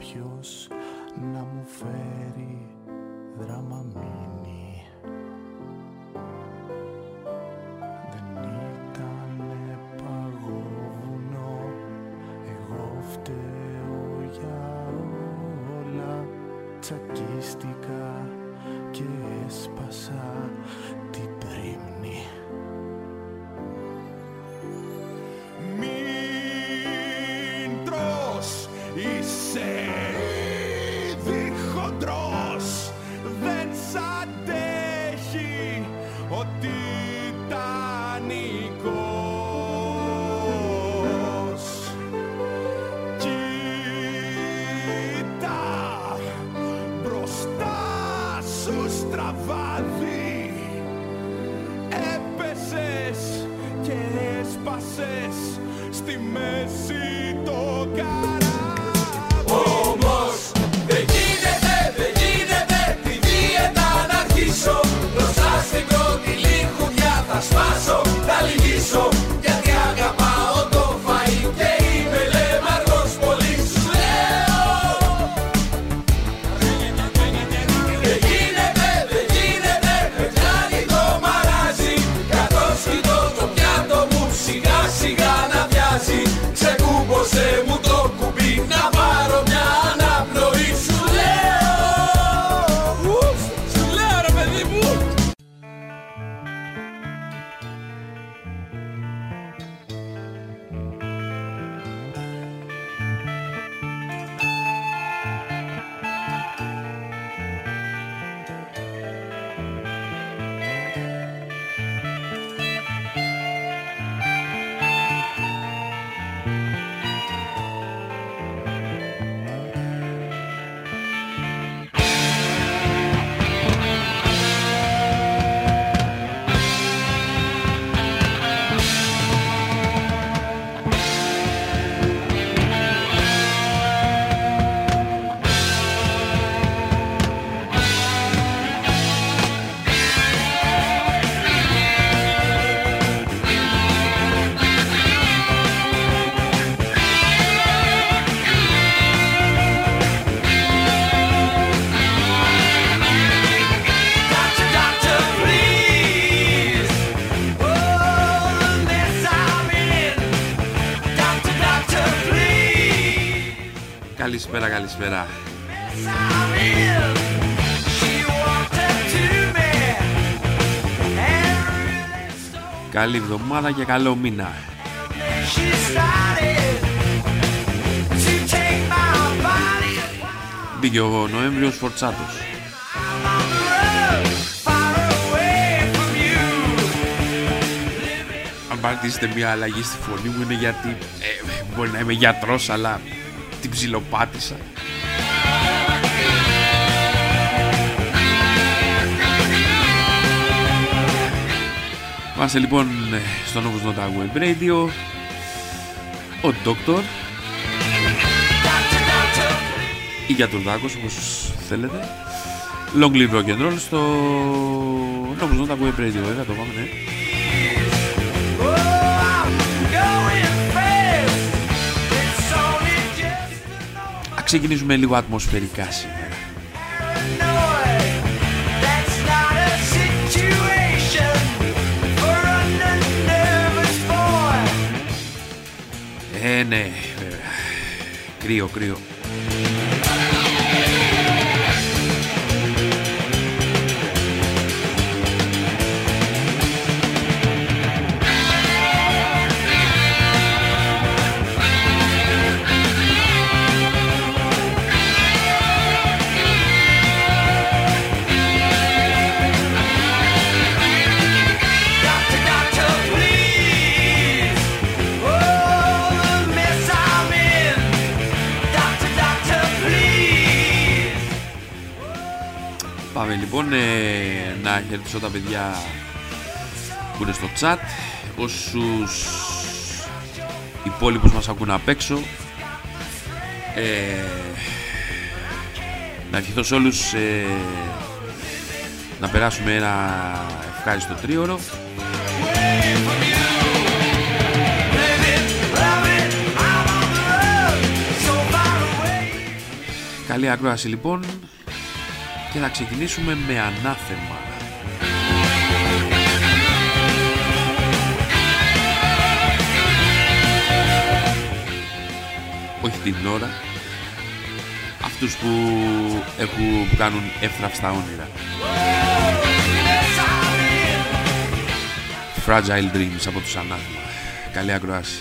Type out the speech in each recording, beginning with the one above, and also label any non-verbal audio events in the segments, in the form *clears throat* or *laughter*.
κάποιος να μου φέρει δράμα μήνυ Δεν ήτανε παγόβουνο εγώ φταίω για όλα. Τσακίστηκα και έσπασα την πρίμνη stole Καλή εβδομάδα και καλό μήνα. me. She started to take my body apart. Μπήκε ο Νοέμβριος Φορτσάτος. I'm on the road, far away from you. Αν παρατήσετε μια αλλαγή στη φωνή μου είναι γιατί ε, μπορεί να είμαι γιατρός αλλά την ψιλοπάτησα. Είμαστε λοιπόν στο Novus Nota Web Radio. Ο Doctor Ή για τον δάκο όπως θέλετε. Long Live Rock and Roll στο Novus Nota Web Radio βέβαια το πάμε ναι. Ξεκινήσουμε λίγο ατμοσφαιρικά. crío, crío. Χαιρετήσω τα παιδιά που είναι στο chat όσους υπόλοιπους μας ακούν απ' έξω ε, να ευχηθώ σε όλους ε, να περάσουμε ένα ευχάριστο τρίωρο Καλή ακρόαση λοιπόν και θα ξεκινήσουμε με ανάθεμα. Όχι την ώρα, αυτούς που, έχουν, που κάνουν εύθραυστα όνειρα. Fragile Dreams από τους Ανάθεμα. Καλή ακρόαση.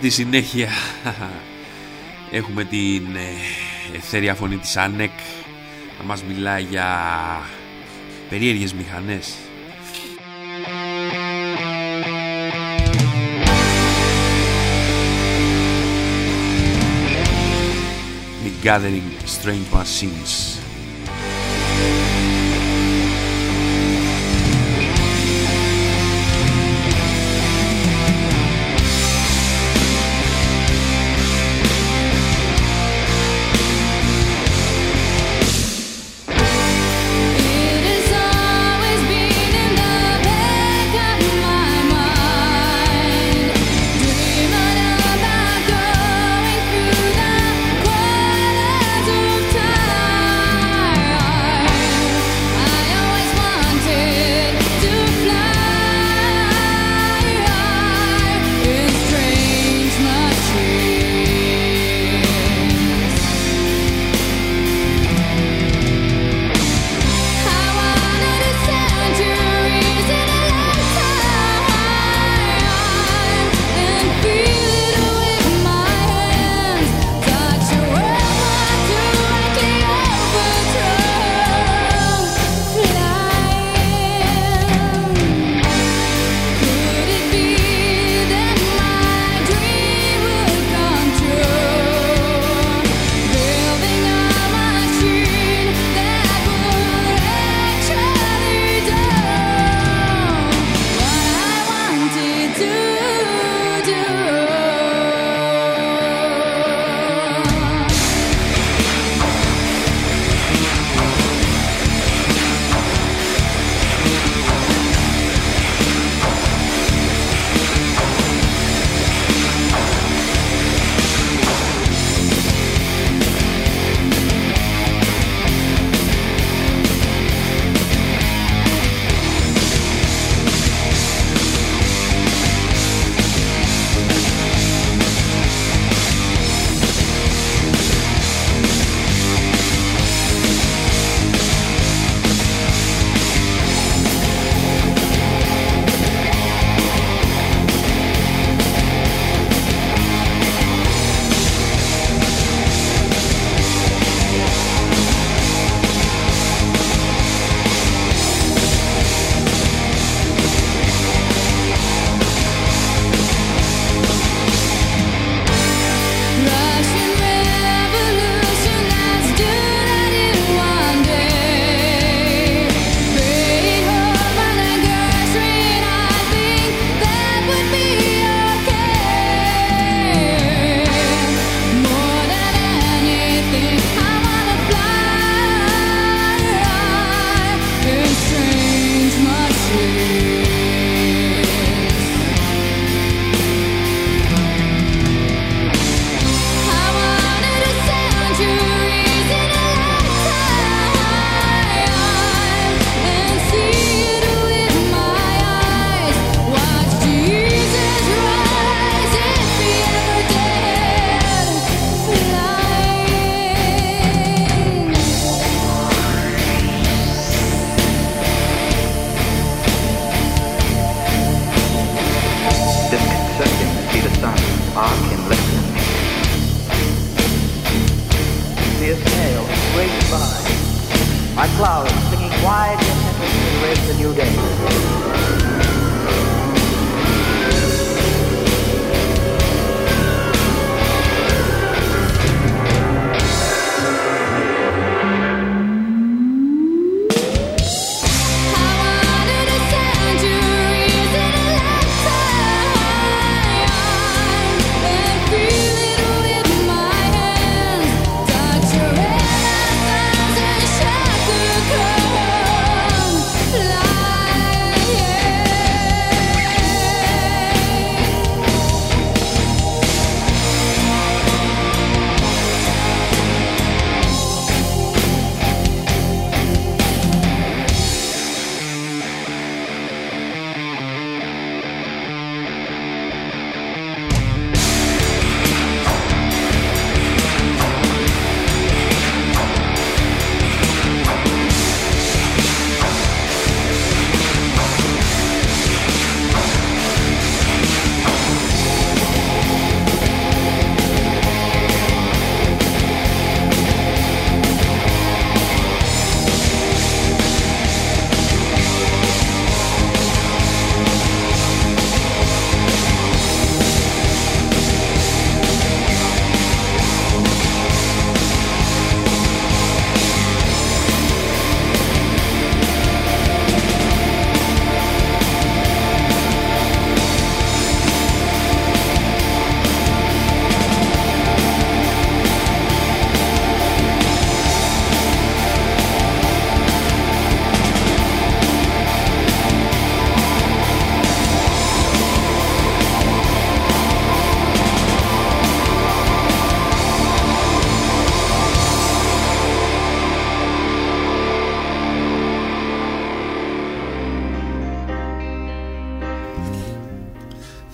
τη συνέχεια. *laughs* Έχουμε την εθέρια φωνή της Άνεκ να μας μιλάει για περίεργες μηχανές. The Gathering Strange Machines.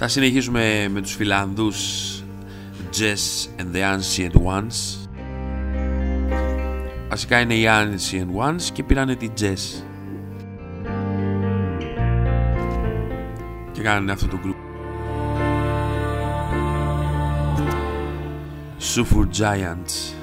Θα συνεχίσουμε με τους Φιλανδούς Jess and the Ancient Ones. Βασικά είναι οι Ancient Ones και πήρανε τη Jess. Και κάνανε αυτό το group. Super Giants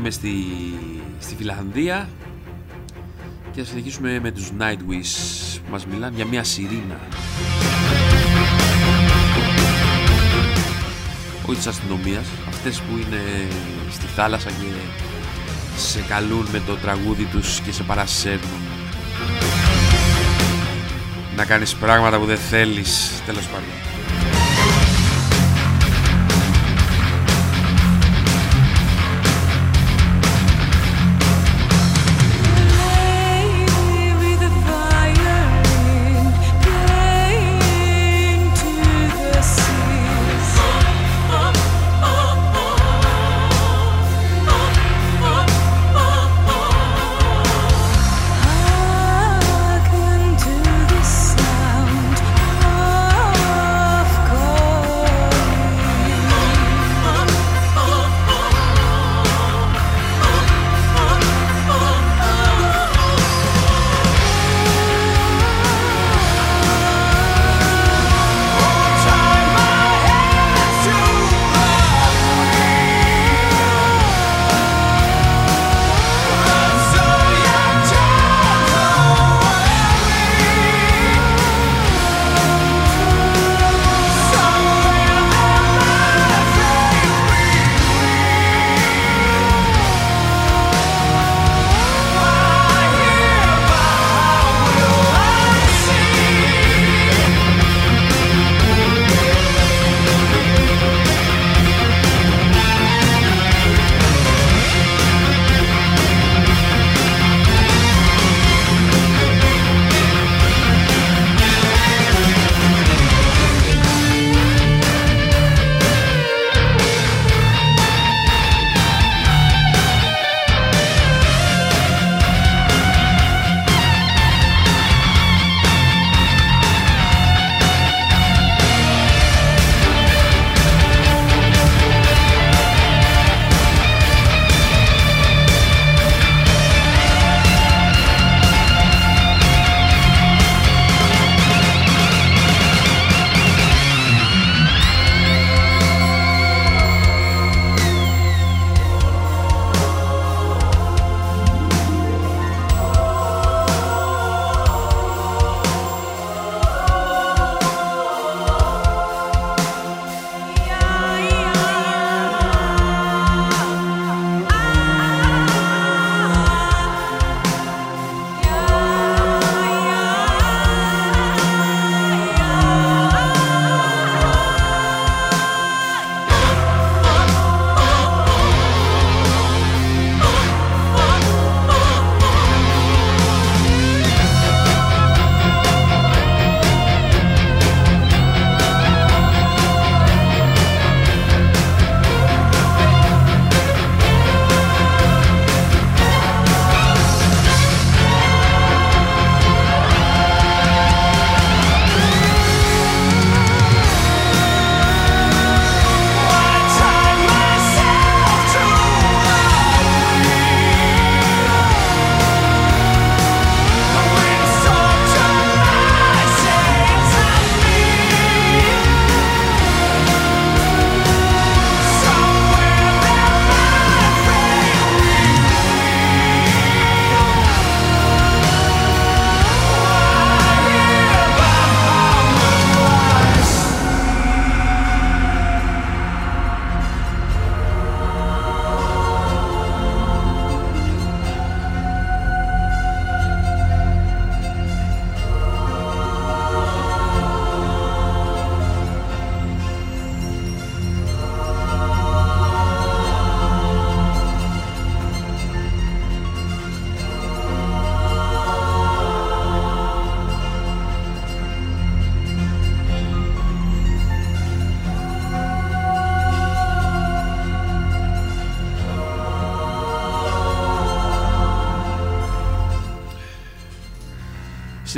παραμείνουμε στη, στη Φιλανδία και θα συνεχίσουμε με τους Nightwish που μας μιλάνε για μια σιρήνα. Όχι της αστυνομίας, αυτές που είναι στη θάλασσα και σε καλούν με το τραγούδι τους και σε παρασέρνουν. Να κάνεις πράγματα που δεν θέλεις, τέλος πάντων.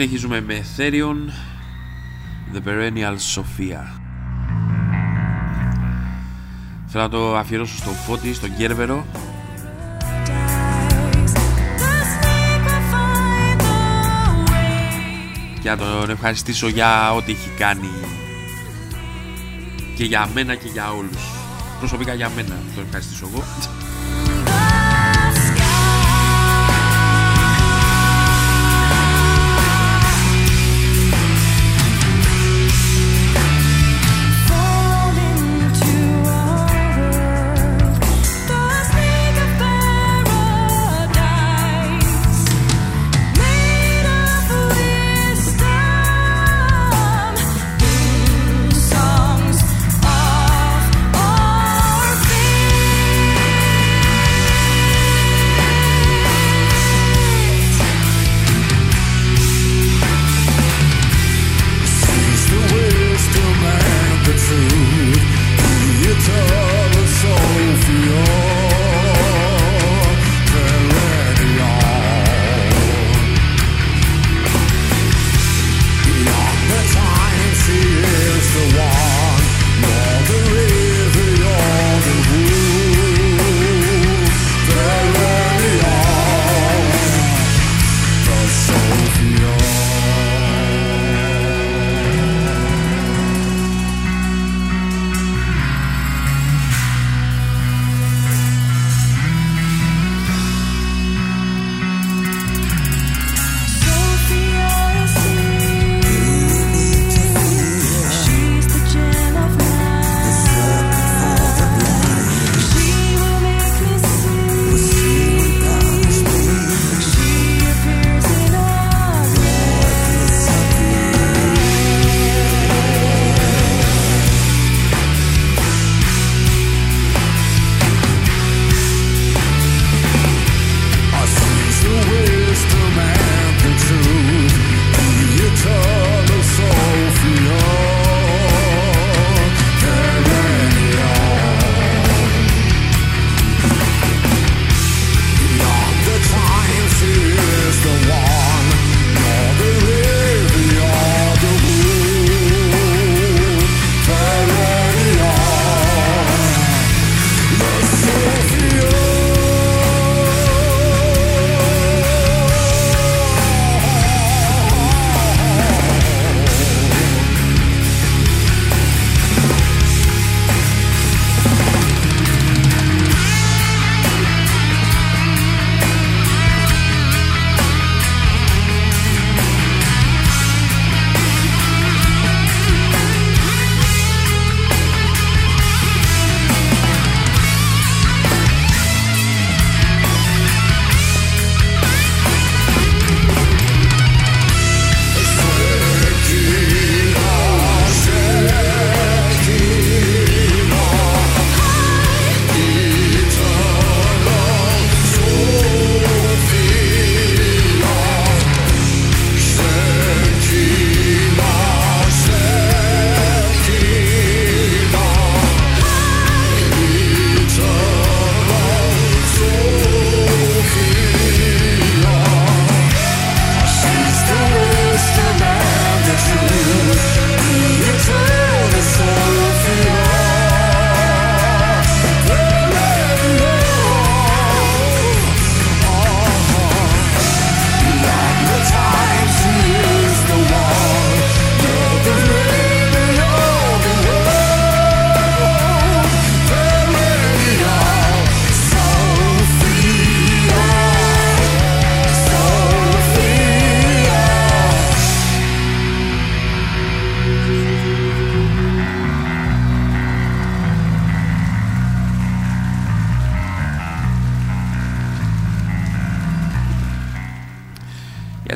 Συνεχίζουμε με Therion The Perennial Sophia. Θέλω να το αφιερώσω στο Φώτη, στον Κέρβερο. Και να τον ευχαριστήσω για ό,τι έχει κάνει και για μένα και για όλους. Προσωπικά για μένα τον ευχαριστήσω εγώ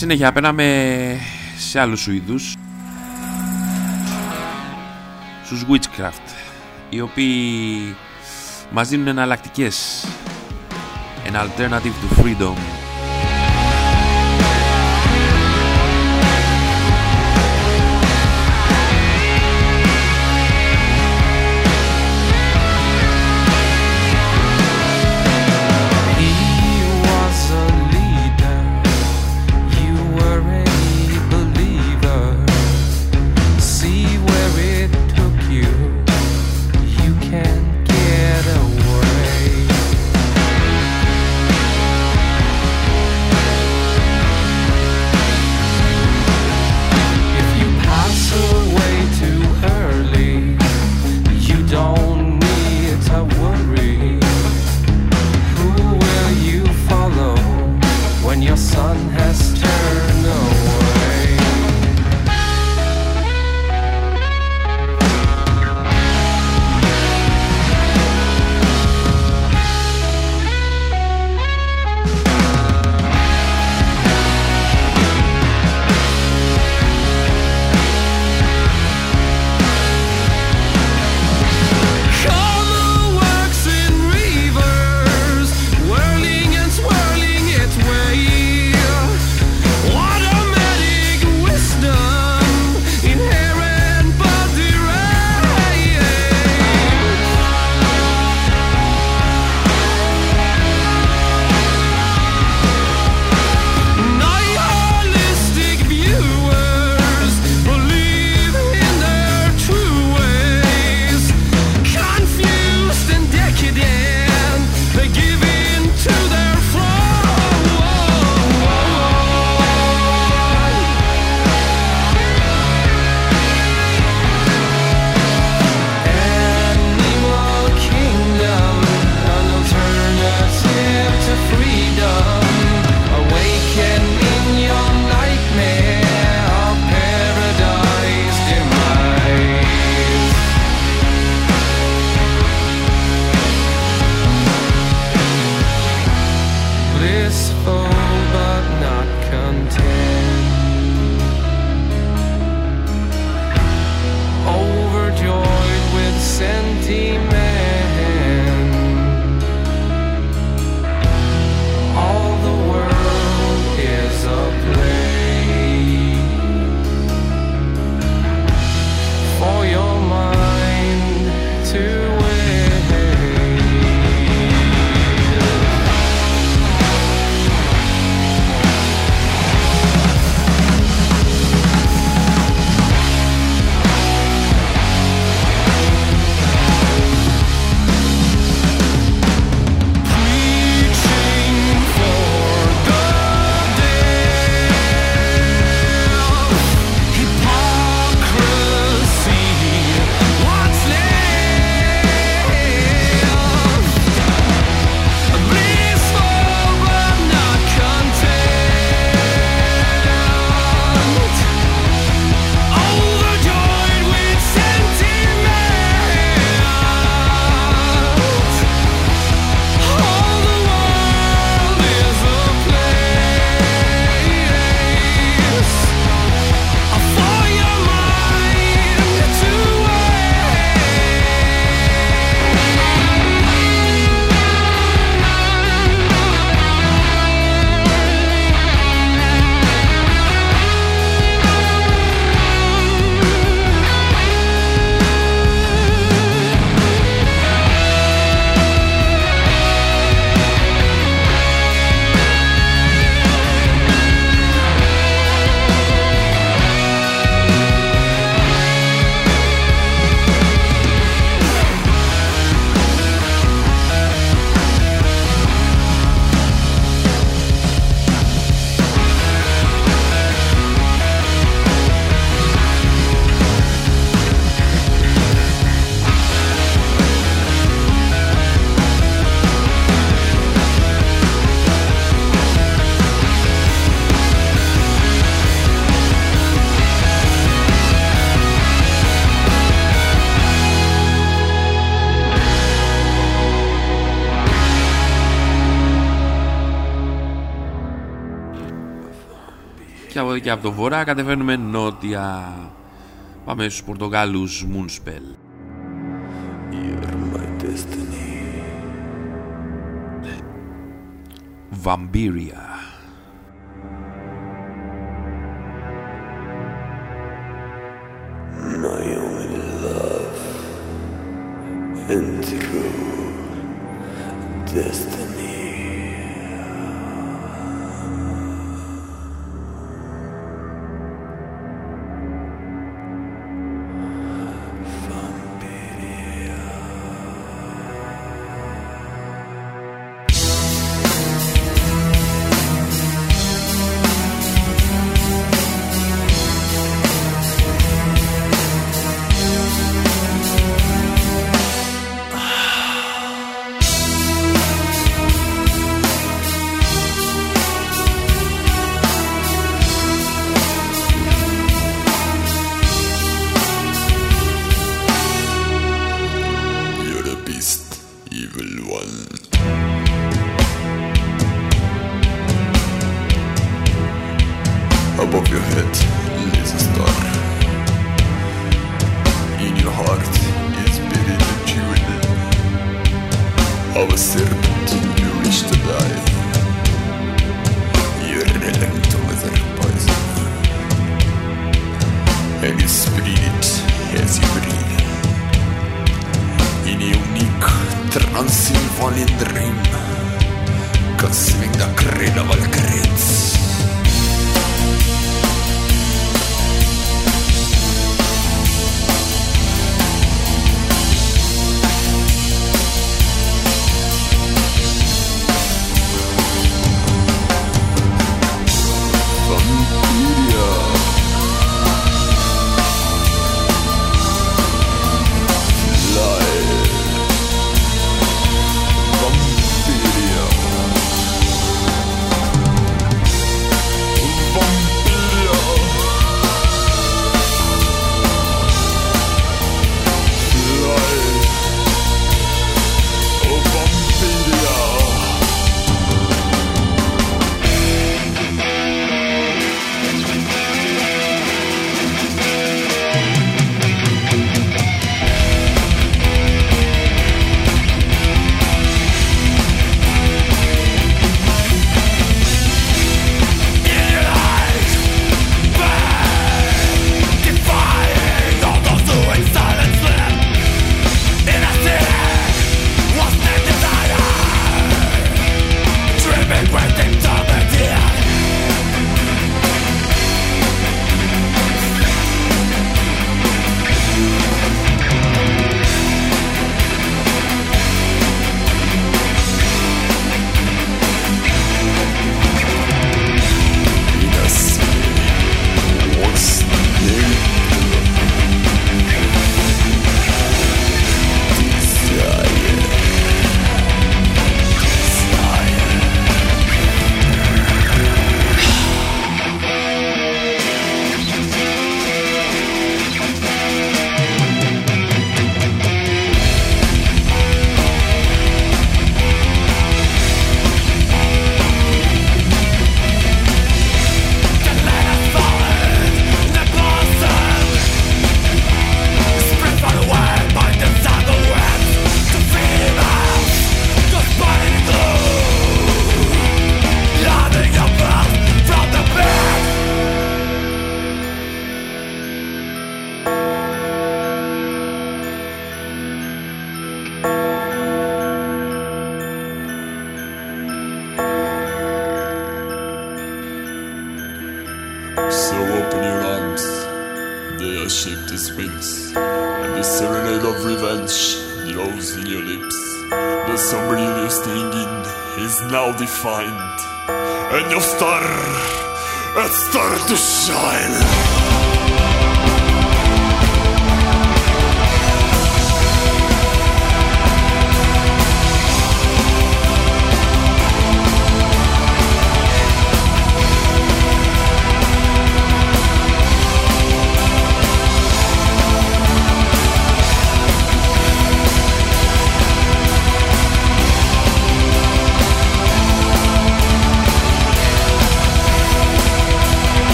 συνέχεια περνάμε σε άλλους Σουηδούς. Στους Witchcraft οι οποίοι μας δίνουν εναλλακτικές. An alternative to freedom και από το βορρά κατεβαίνουμε νότια. Πάμε στους Πορτογάλους Μουνσπέλ. Βαμπύρια.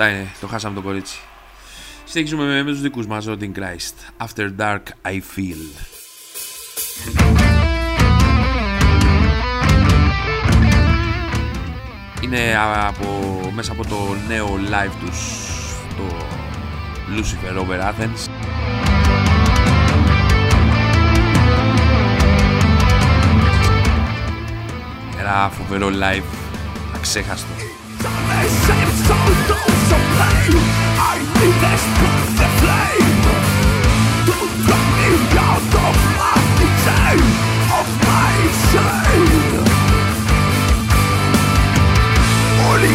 Αυτά είναι, το χάσαμε το κορίτσι. Συνεχίζουμε με, με τους δικούς μας, Odin Christ. After dark I feel. Είναι από, μέσα από το νέο live τους, το Lucifer Over Athens. Ένα φοβερό live, αξέχαστο. of I need this the flame. Me out of my Only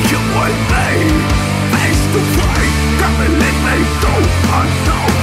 Face to face Come and let me go unknown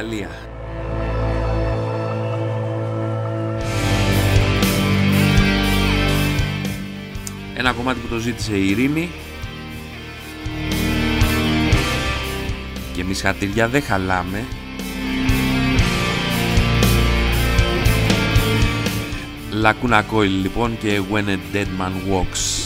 γειτονική Ιταλία. Ένα κομμάτι που το ζήτησε η Ειρήνη. Και εμείς χατήρια δεν χαλάμε. Lacuna Coil λοιπόν και When a Dead Man Walks.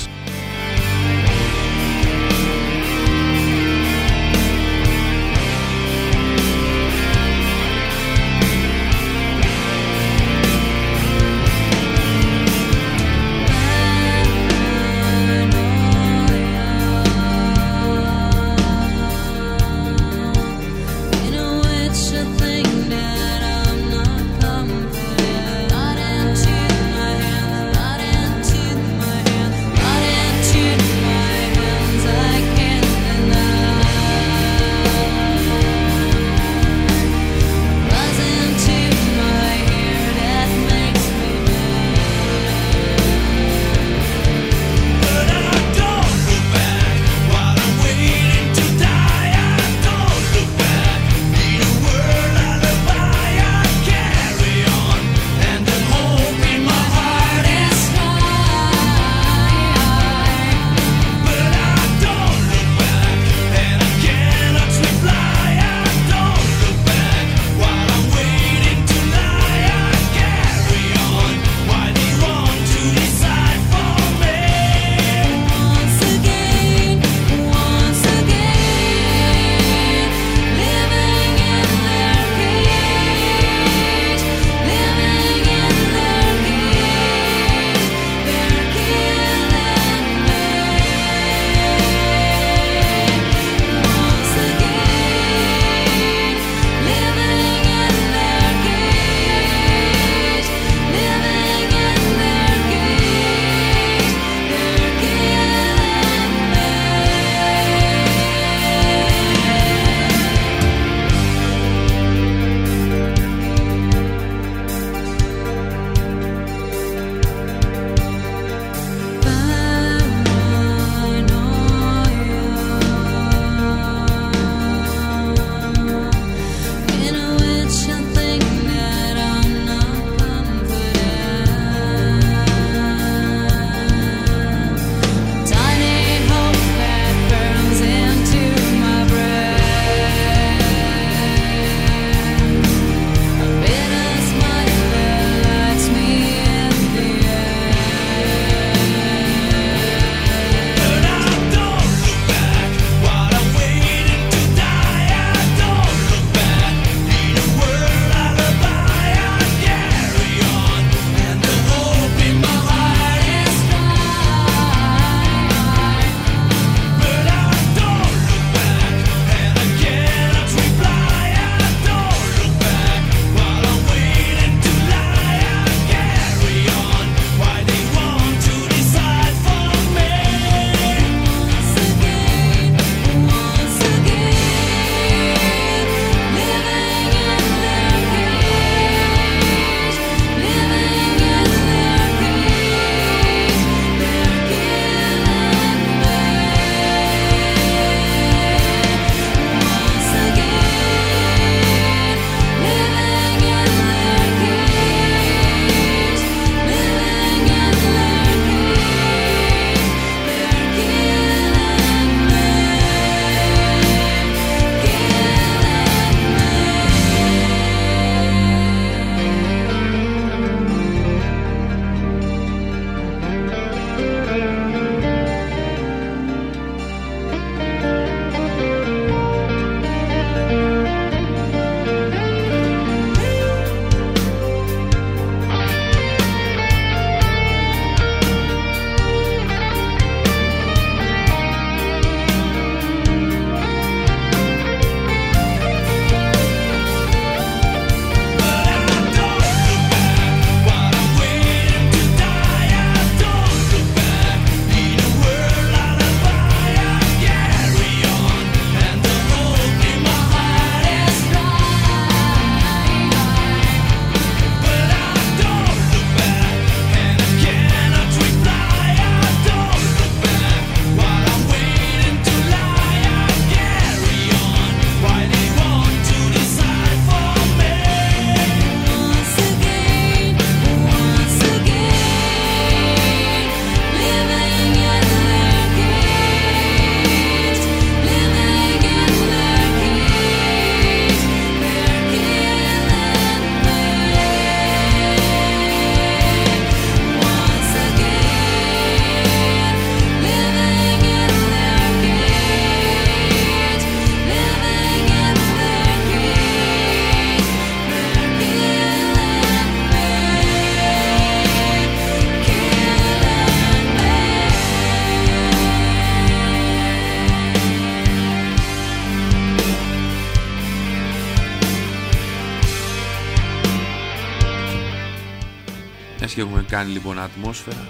Κάνει λοιπόν ατμόσφαιρα.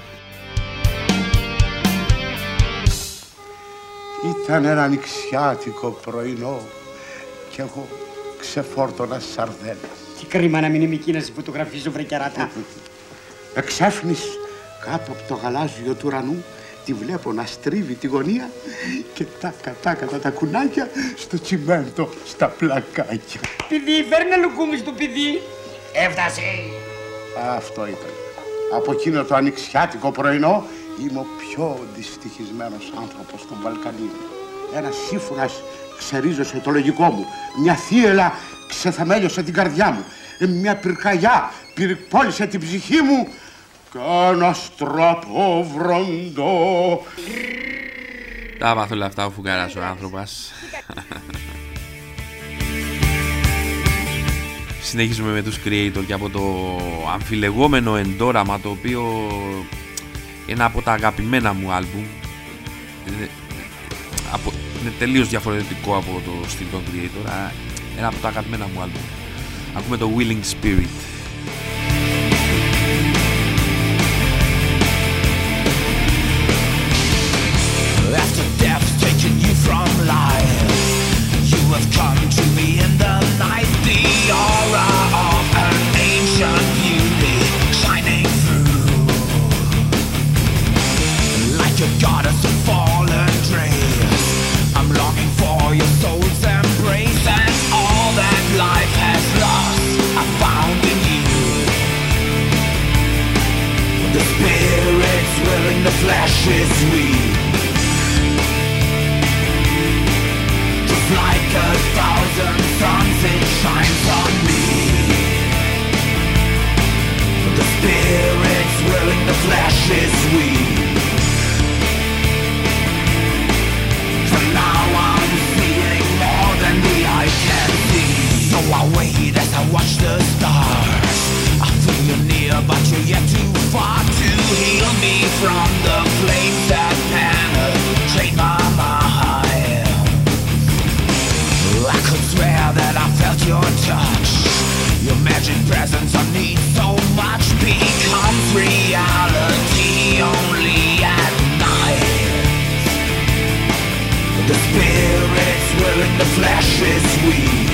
Ήταν ένα νηξιάτικο πρωινό και εγώ ξεφόρτωνα σαρδέλες. Τι κρίμα να μην είμαι εκεί να σε φωτογραφίζω βρε κερατά. *laughs* Εξάφνης κάτω από το γαλάζιο του ουρανού τη βλέπω να στρίβει τη γωνία και τα κατάκατα τα κουνάκια στο τσιμέντο, στα πλακάκια. Παιδί, φέρνε λουκούμι στο παιδί. Έφτασε. Αυτό ήταν. Από εκείνο το ανοιξιάτικο πρωινό είμαι ο πιο δυστυχισμένος άνθρωπος των Βαλκανίων. Ένας σύμφωνας ξερίζωσε το λογικό μου. Μια θύελα ξεθεμέλιωσε την καρδιά μου. Ε, Μια πυρκαγιά πυρπόλησε την ψυχή μου. Κι ένα στρατόβροντο Τα μάθω όλα αυτά ο φουγκαράς ο άνθρωπος. Συνεχίζουμε με τους creator και από το αμφιλεγόμενο εντόραμα το οποίο είναι από τα αγαπημένα μου άλμπουμ. Είναι, από, είναι τελείως διαφορετικό από το στυλ των creator αλλά ένα από τα αγαπημένα μου άλμπουμ. Ακούμε το Willing Spirit. After death taken you from life, you have come to me in the night. The flesh is weak. Just like a thousand suns, it shines on me. The spirit's willing, the flesh is weak. For now I'm seeing more than the eye can see. So I wait as I watch the stars. But you're yet too far to heal me from the flames that my mind. I could swear that I felt your touch. Your magic presence I need so much reality only at night. The spirit's the flesh is weak.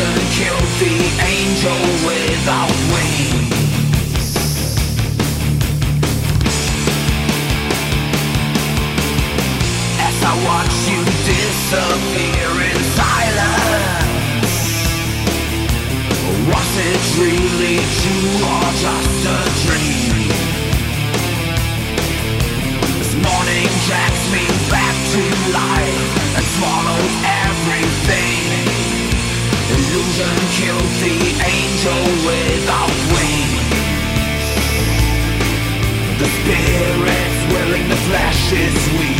Killed the angel without wings As I watch you disappear in silence Was it really true or just a dream? Morning me back to life And swallows everything Killed the angel without wings. The willing, the flesh is weak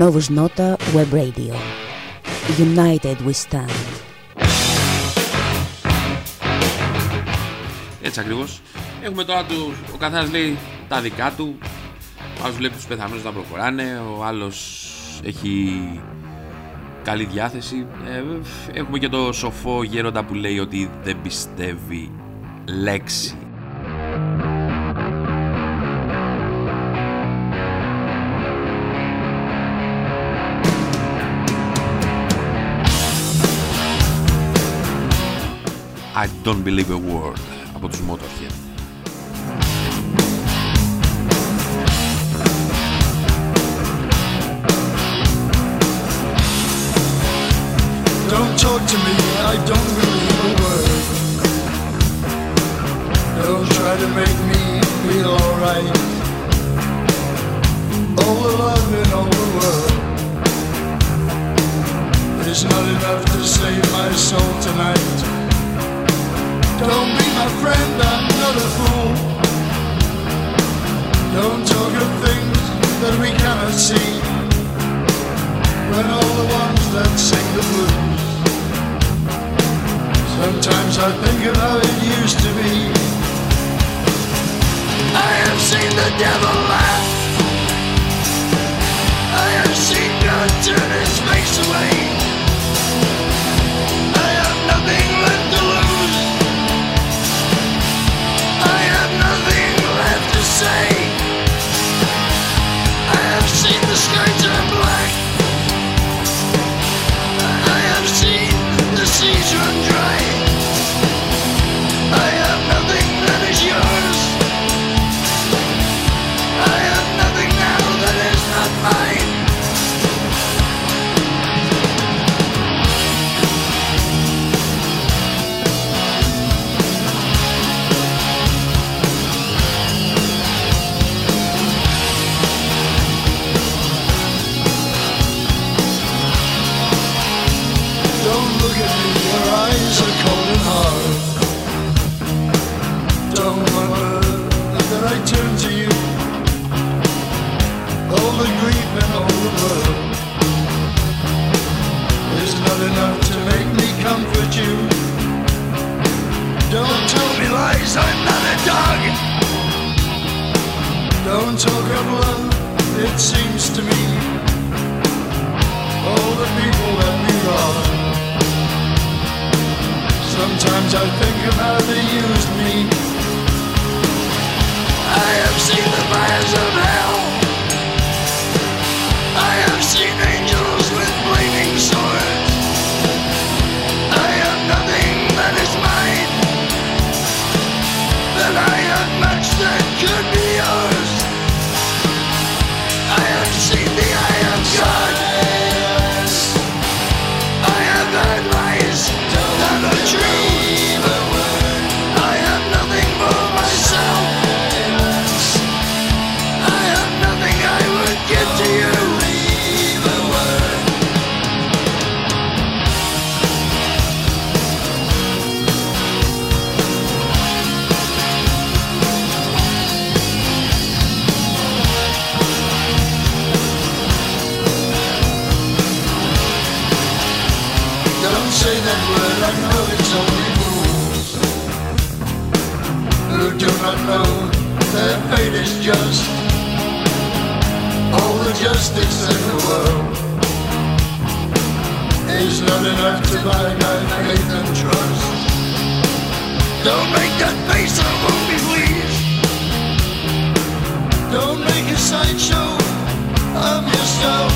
Novus Nota Web Radio. United we stand. Έτσι ακριβώς. Έχουμε τώρα του, ο καθένας λέει τα δικά του. Ο άλλος βλέπει τους πεθαμένους να προχωράνε, ο άλλος έχει καλή διάθεση. Ε, έχουμε και το σοφό γέροντα που λέει ότι δεν πιστεύει λέξη. I don't believe a word από τους Motorhead. Don't talk to me, I don't believe a word. Don't try to make me feel alright. All the love in all the world is not enough to save my soul tonight. Don't be my friend, I'm not a fool. Don't talk of things that we cannot see. When all the ones that sing the blues. Sometimes I think of how it used to be. I have seen the devil laugh. I have seen God turn his face away. I have nothing left say. Enough to make me comfort you. Don't tell me lies, I'm not a dog. Don't talk of love, it seems to me. All the people that we wrong. Sometimes I think of how they used me. I have seen the fires of hell. I have seen can be is just. All the justice in the world is not enough to buy my faith and trust. Don't make that face of me, please. Don't make a sideshow of yourself.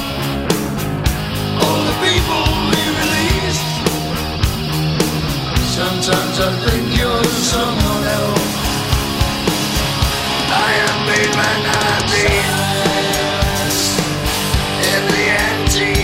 All the people we released. Sometimes I think you're someone else. I am made by nothing. In the end,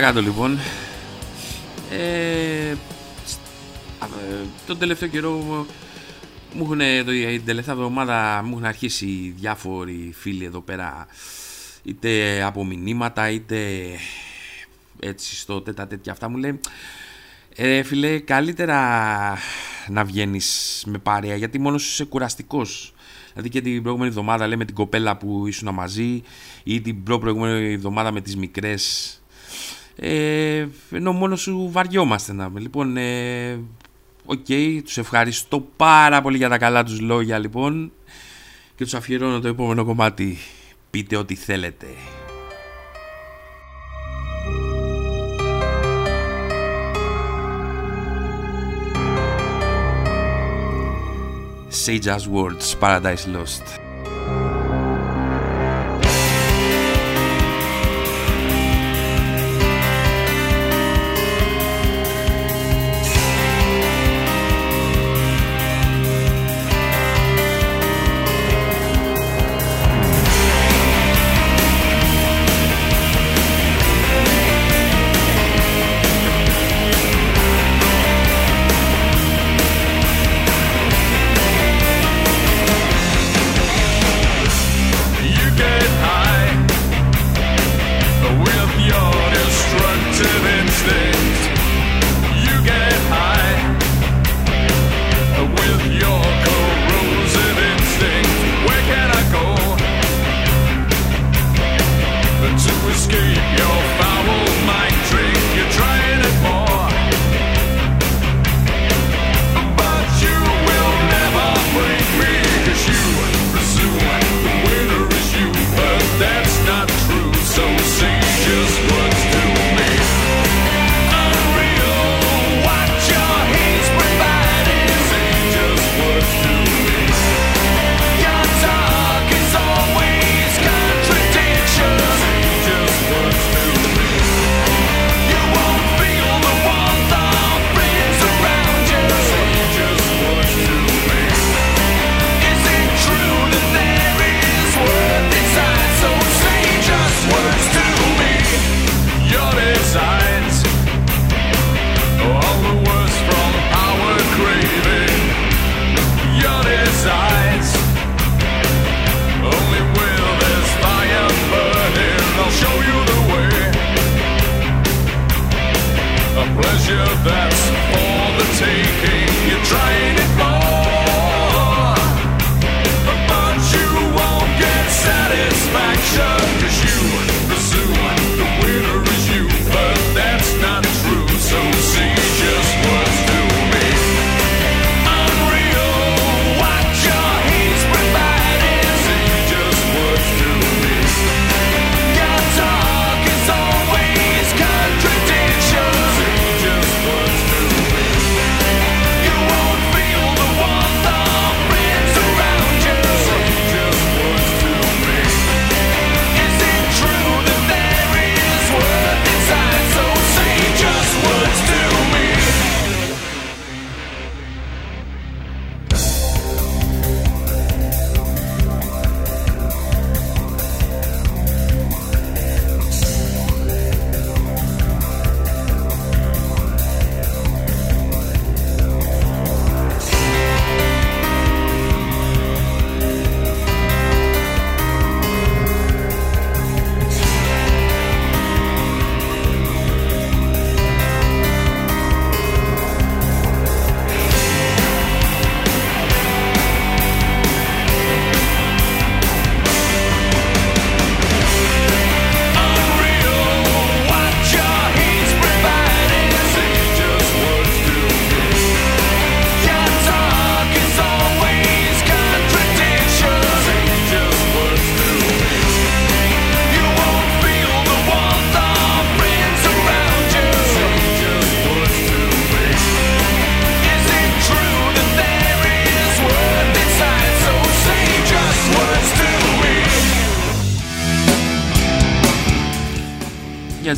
παρακάτω λοιπόν. Ε, ε, τον τελευταίο καιρό μου έχουν, την τελευταία εβδομάδα μου έχουν αρχίσει διάφοροι φίλοι εδώ πέρα είτε από μηνύματα είτε έτσι στο τέτα τέτοια αυτά μου λέει «Ε, φίλε καλύτερα να βγαίνεις με παρέα γιατί μόνος είσαι κουραστικός Δηλαδή και την προηγούμενη εβδομάδα λέμε την κοπέλα που ήσουν μαζί ή την προηγούμενη εβδομάδα με τις μικρές ε, ενώ μόνο σου βαριόμαστε να είμαι. Λοιπόν, ε, OK, okay, τους ευχαριστώ πάρα πολύ για τα καλά τους λόγια λοιπόν και τους αφιερώνω το επόμενο κομμάτι. Πείτε ό,τι θέλετε. Say Just Words, Paradise Lost.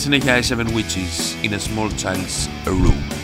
and a half witches in a small child's room.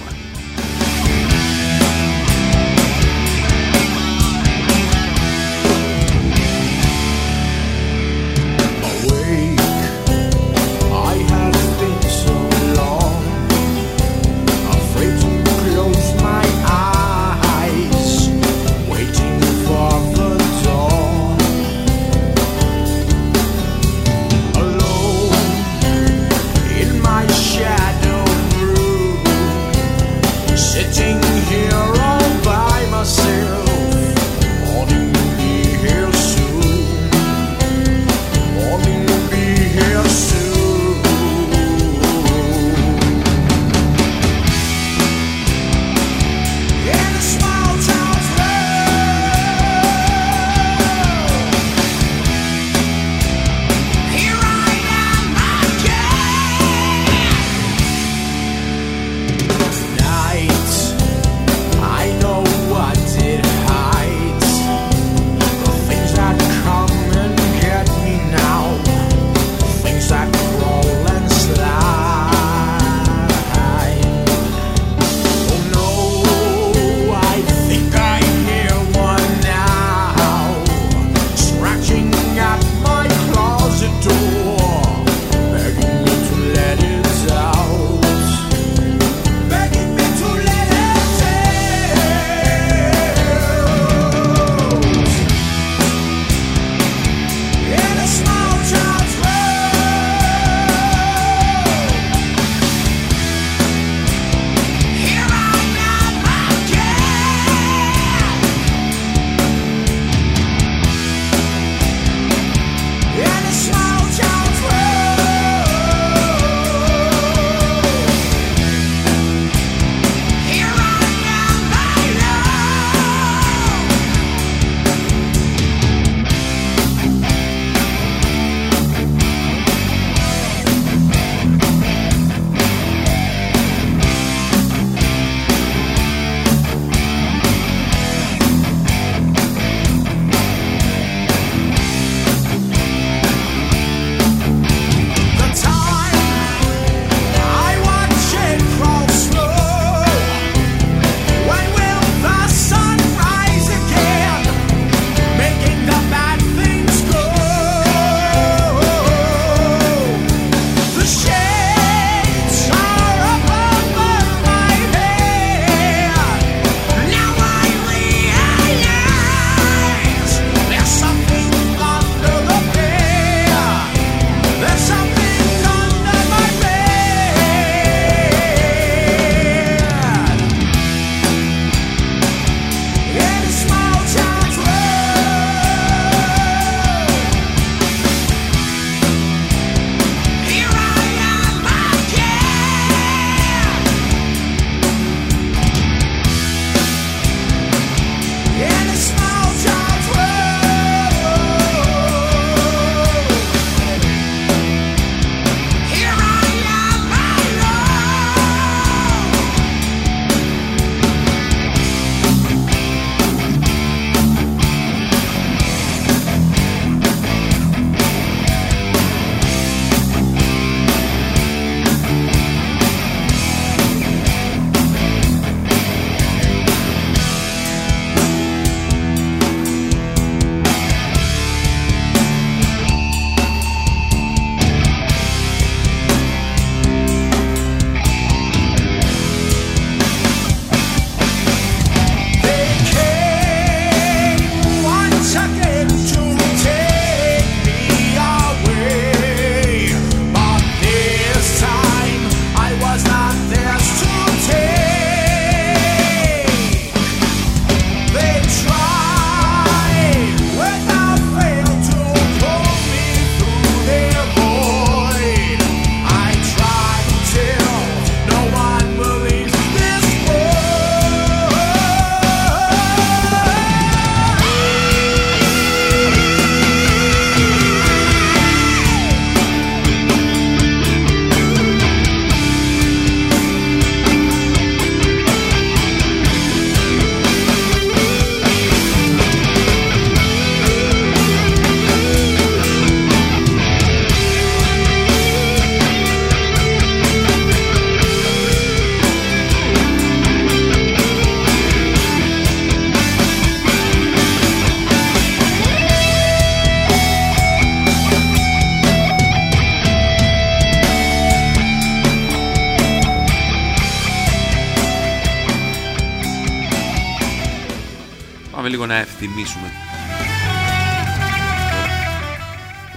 ηρεμήσουμε.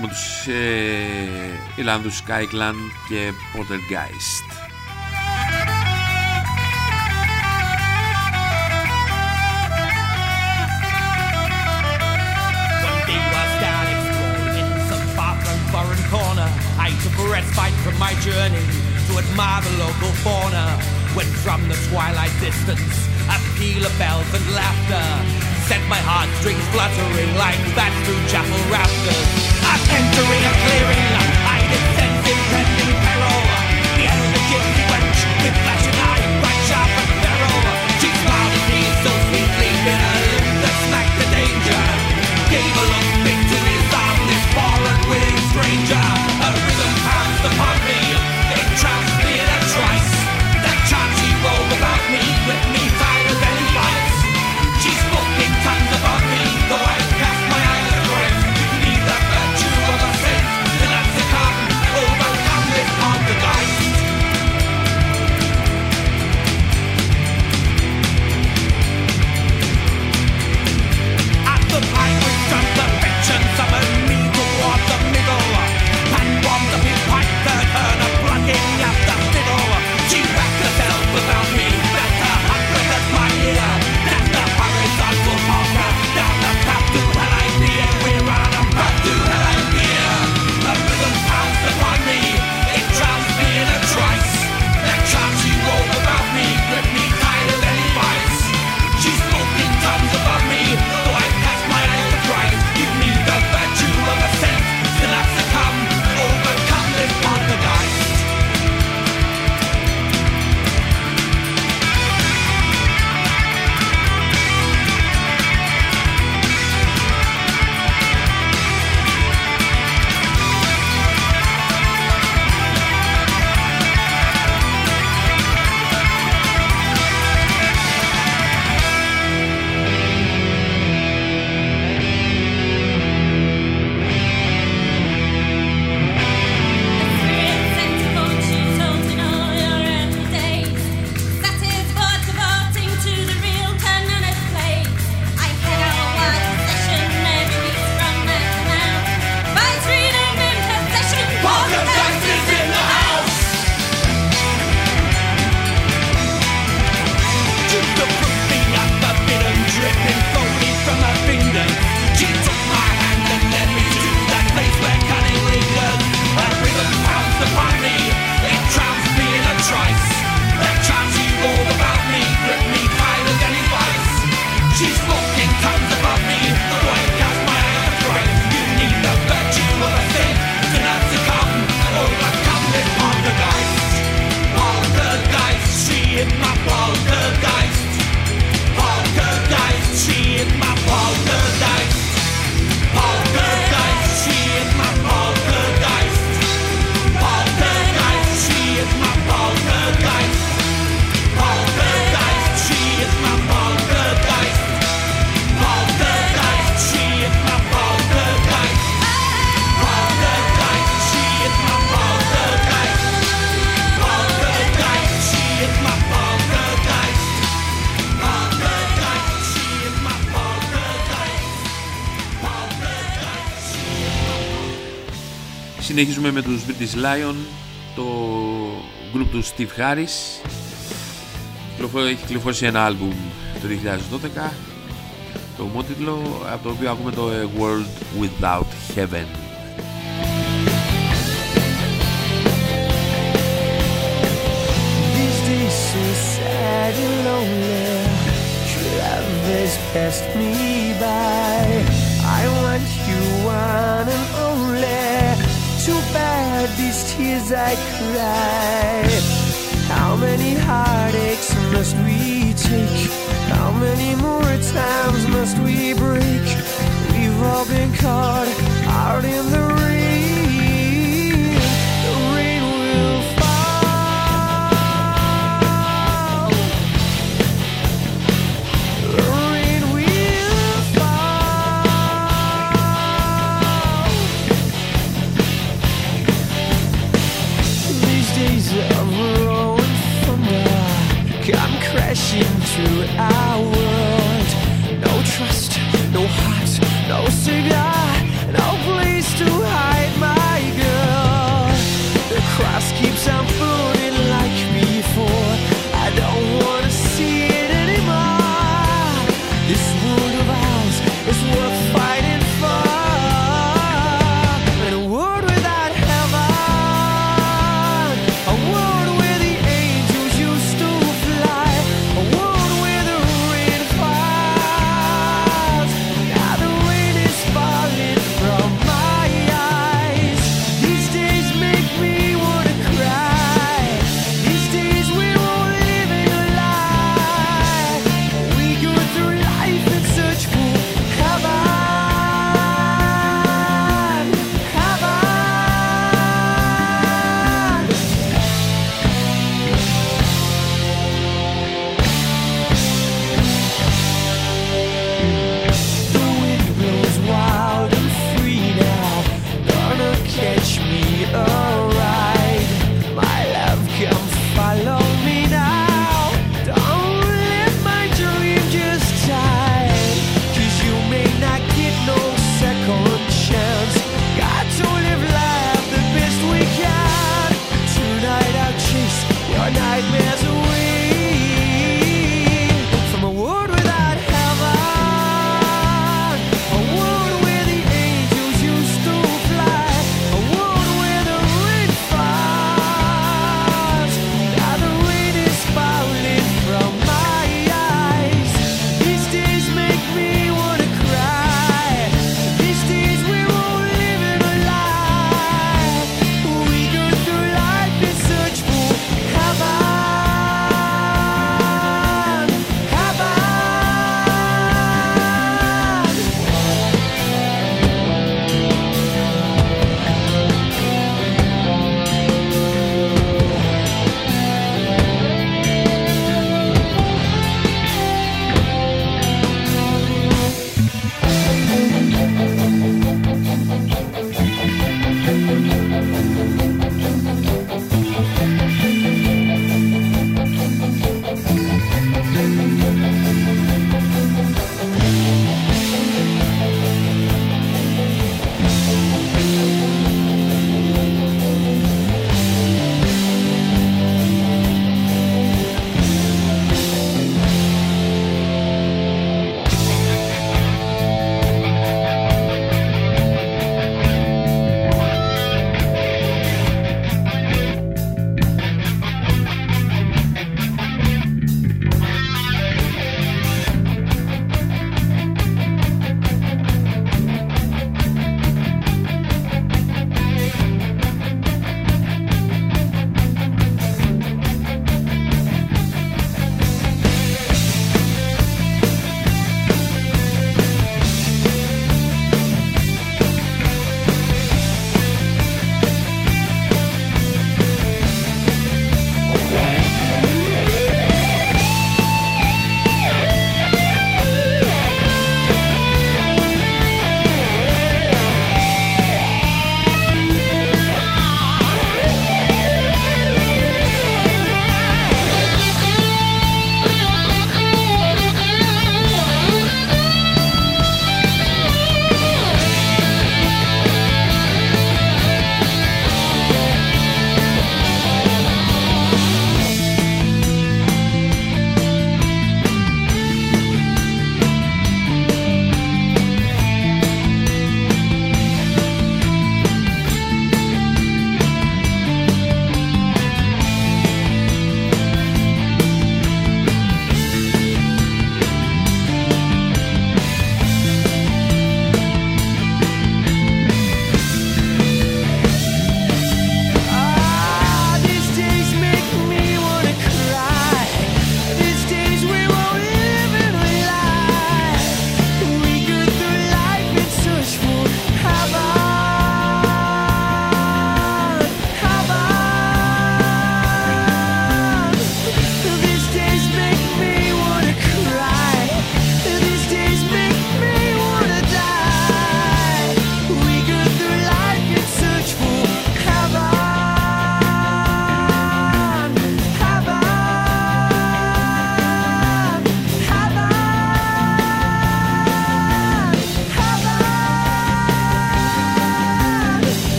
Με τους ε, Ιρλανδούς Skyclan και Poltergeist. corner. I took a respite from my journey to admire the local fauna. When from the twilight distance, a peal of bells and laughter Set my heartstrings fluttering like bats through chapel rafters. I'm entering a clearing, I did sense impending peril. The elder gypsy wench with flashing eyes. συνεχίζουμε με τους British Lion το γκρουπ του Steve Harris. Έχει κλειφώσει ένα album το 2012 το ομότιτλο από το οποίο ακούμε το World Without Heaven. too bad these tears I cry. How many heartaches must we take? How many more times must we break? We've all been caught out in the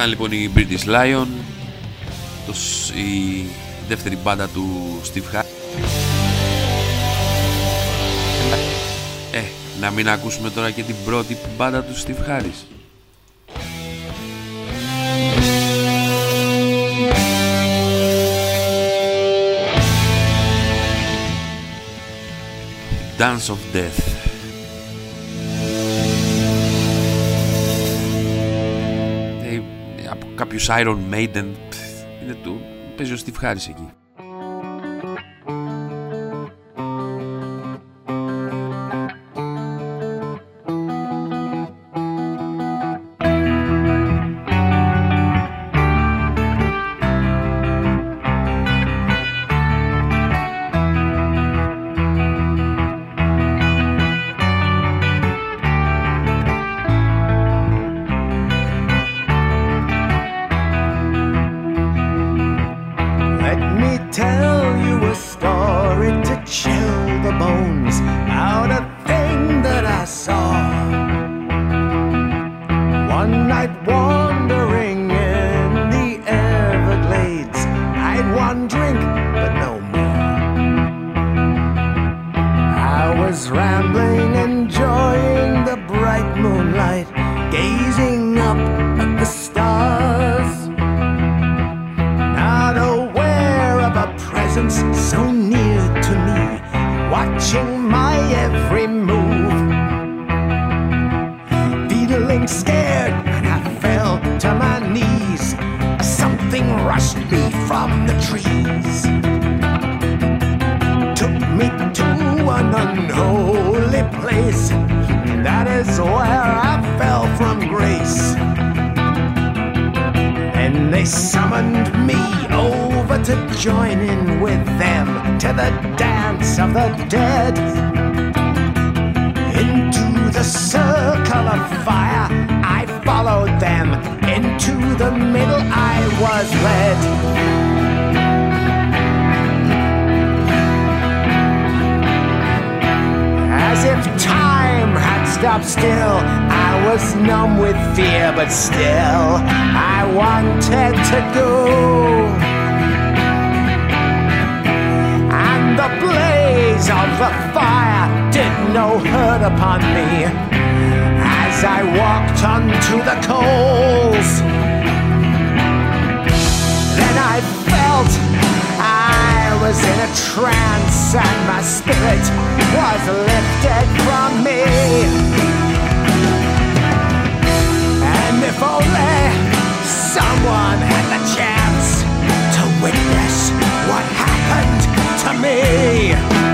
Αυτά λοιπόν η British Lion, το, η δεύτερη μπάντα του Steve Harris. Ε, να μην ακούσουμε τώρα και την πρώτη μπάντα του Steve Harris. Dance of Death κάποιους Iron Maiden, είναι το, παίζει ο Steve Harris εκεί. out onto the coals. Then I felt I was in a trance and my spirit was lifted from me. And if only someone had the chance to witness what happened to me.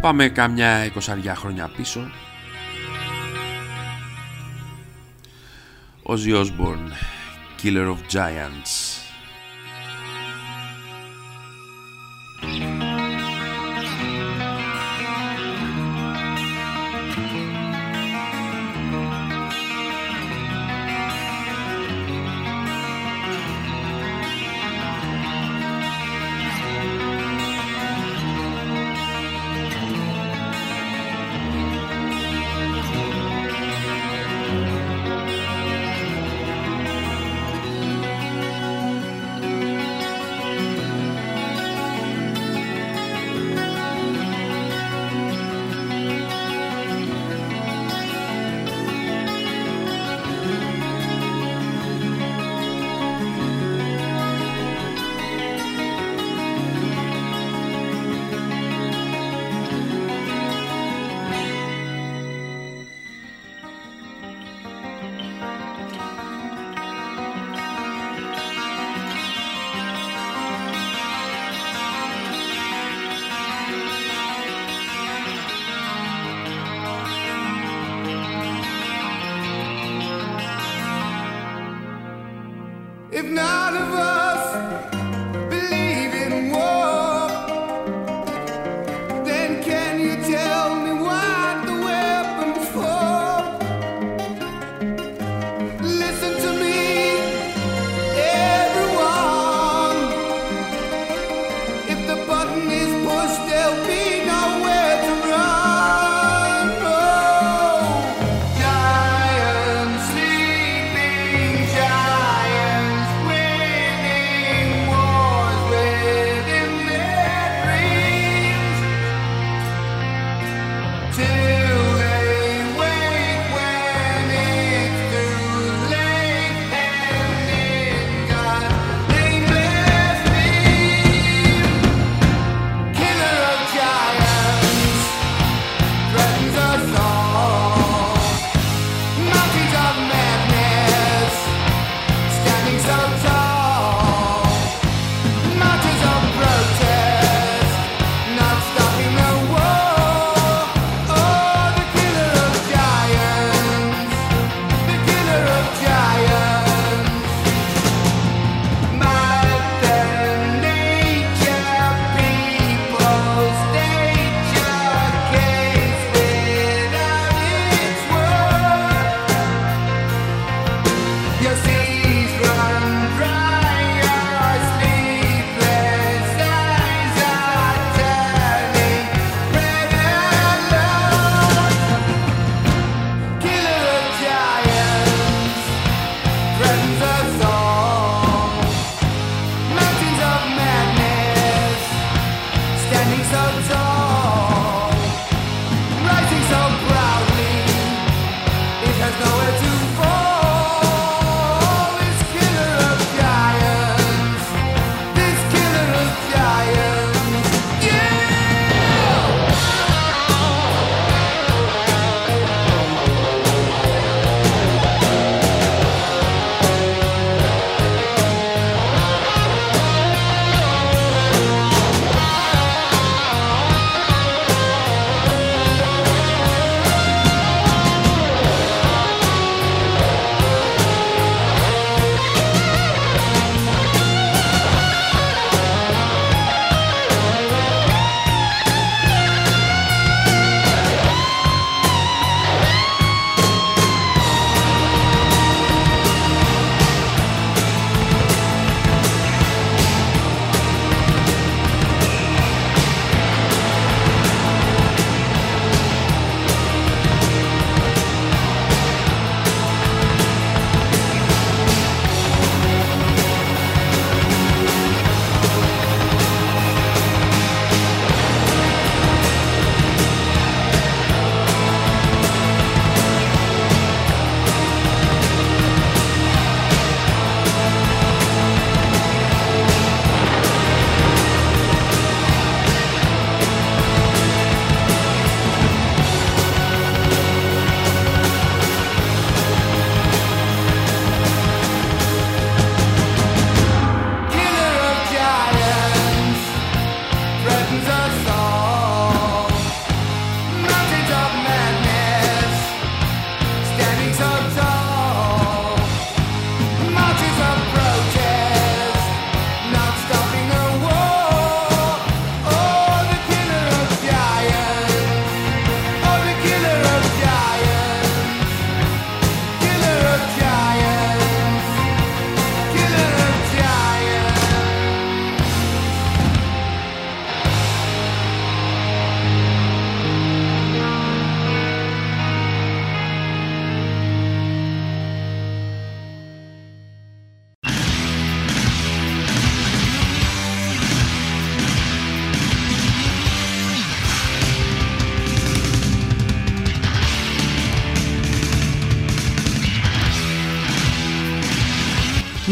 Πάμε καμιά εικοσαριά χρόνια πίσω. Ο Ζιόσμπορν, Killer of Giants.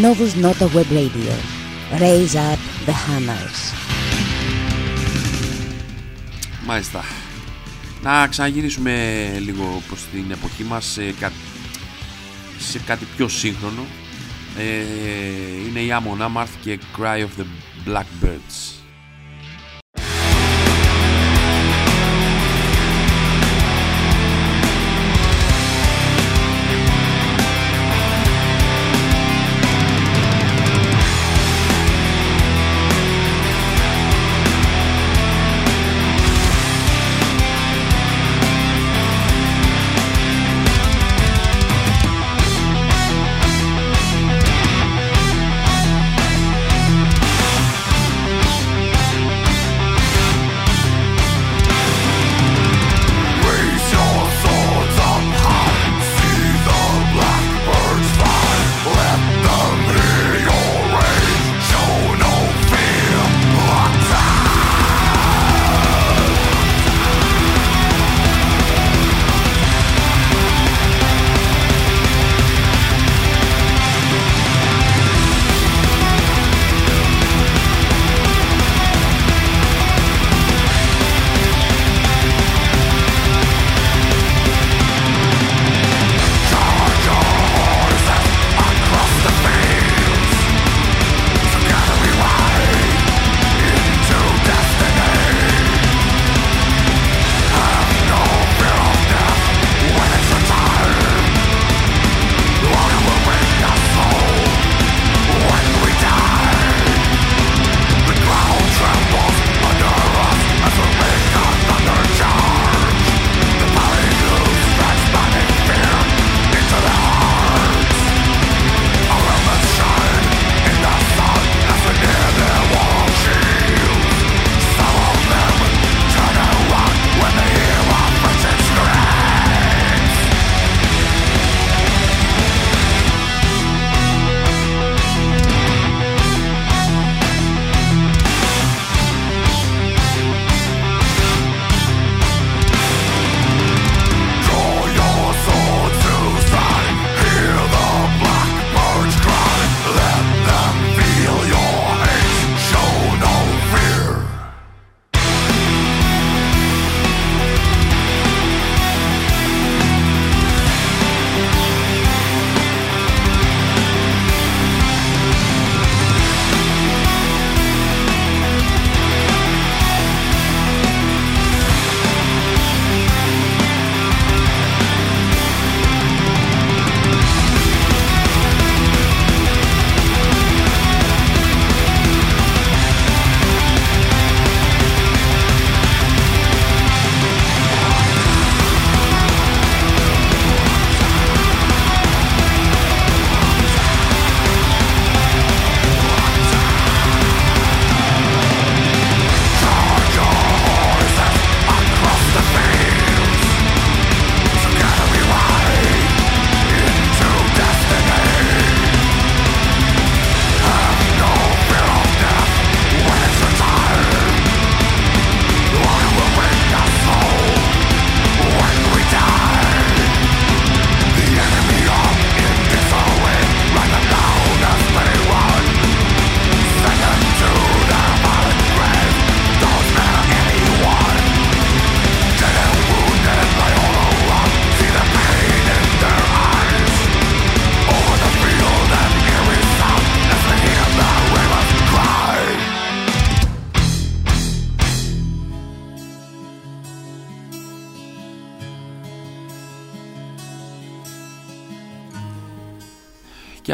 Novus Nota Web Radio. Raise up the hammers. Μάλιστα. Να ξαναγυρίσουμε λίγο προς την εποχή μας σε, κα... σε κάτι πιο σύγχρονο. Ε, είναι η Amon Amarth και Cry of the Blackbirds.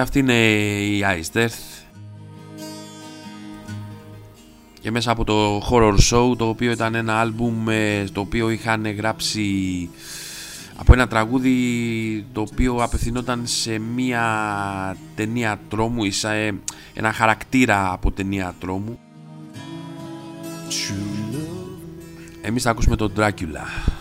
Αυτή είναι η Ice Death. Και μέσα από το Horror Show, το οποίο ήταν ένα άλμπουμ ε, το οποίο είχαν γράψει από ένα τραγούδι το οποίο απευθυνόταν σε μια ταινία τρόμου ή σε ένα χαρακτήρα από ταινία τρόμου. Εμείς θα ακούσουμε τον Dracula.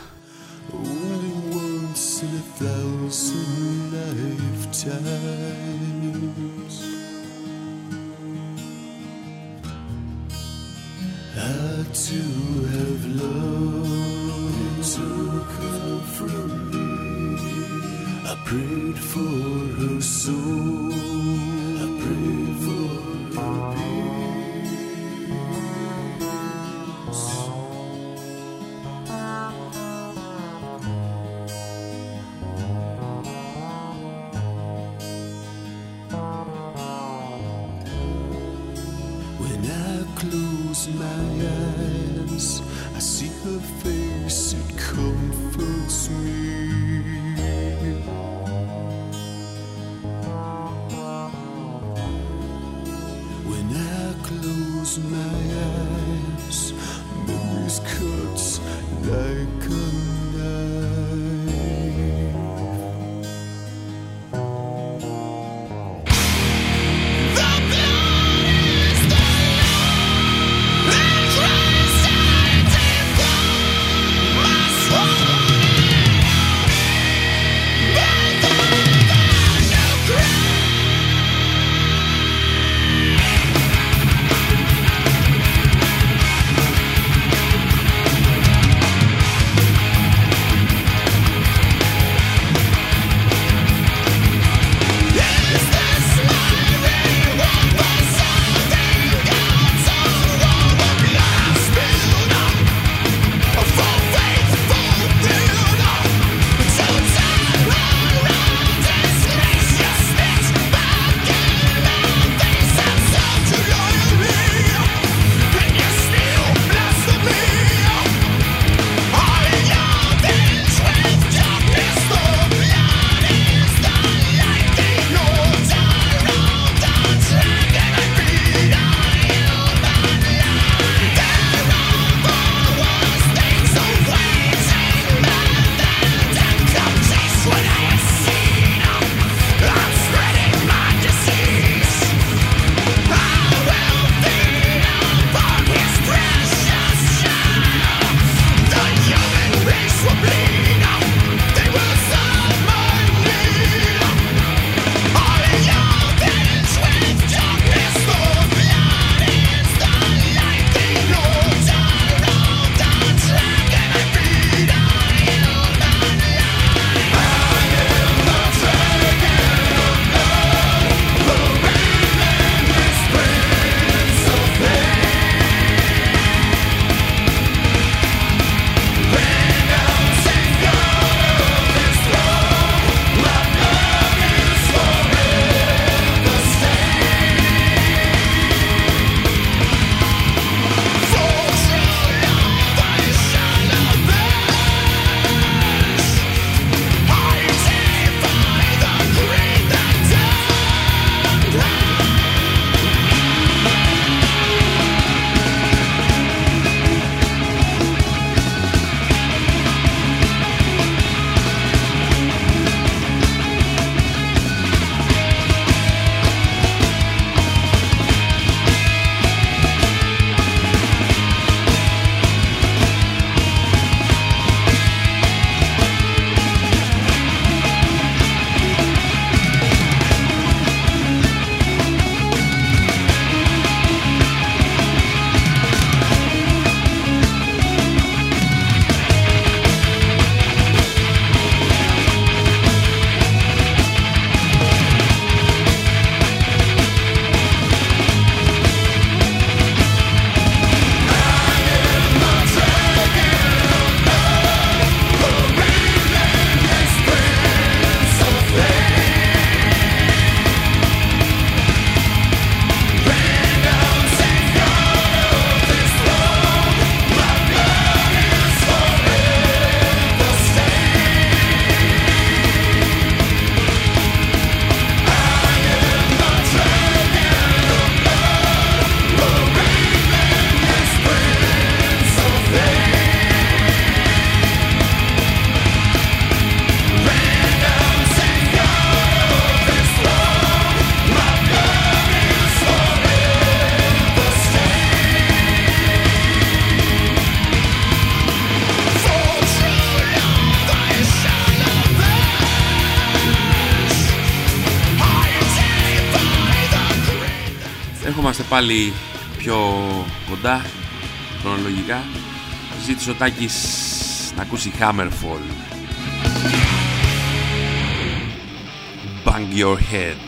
πάλι πιο κοντά χρονολογικά ζήτησε ο Τάκης να ακούσει Hammerfall Bang Your Head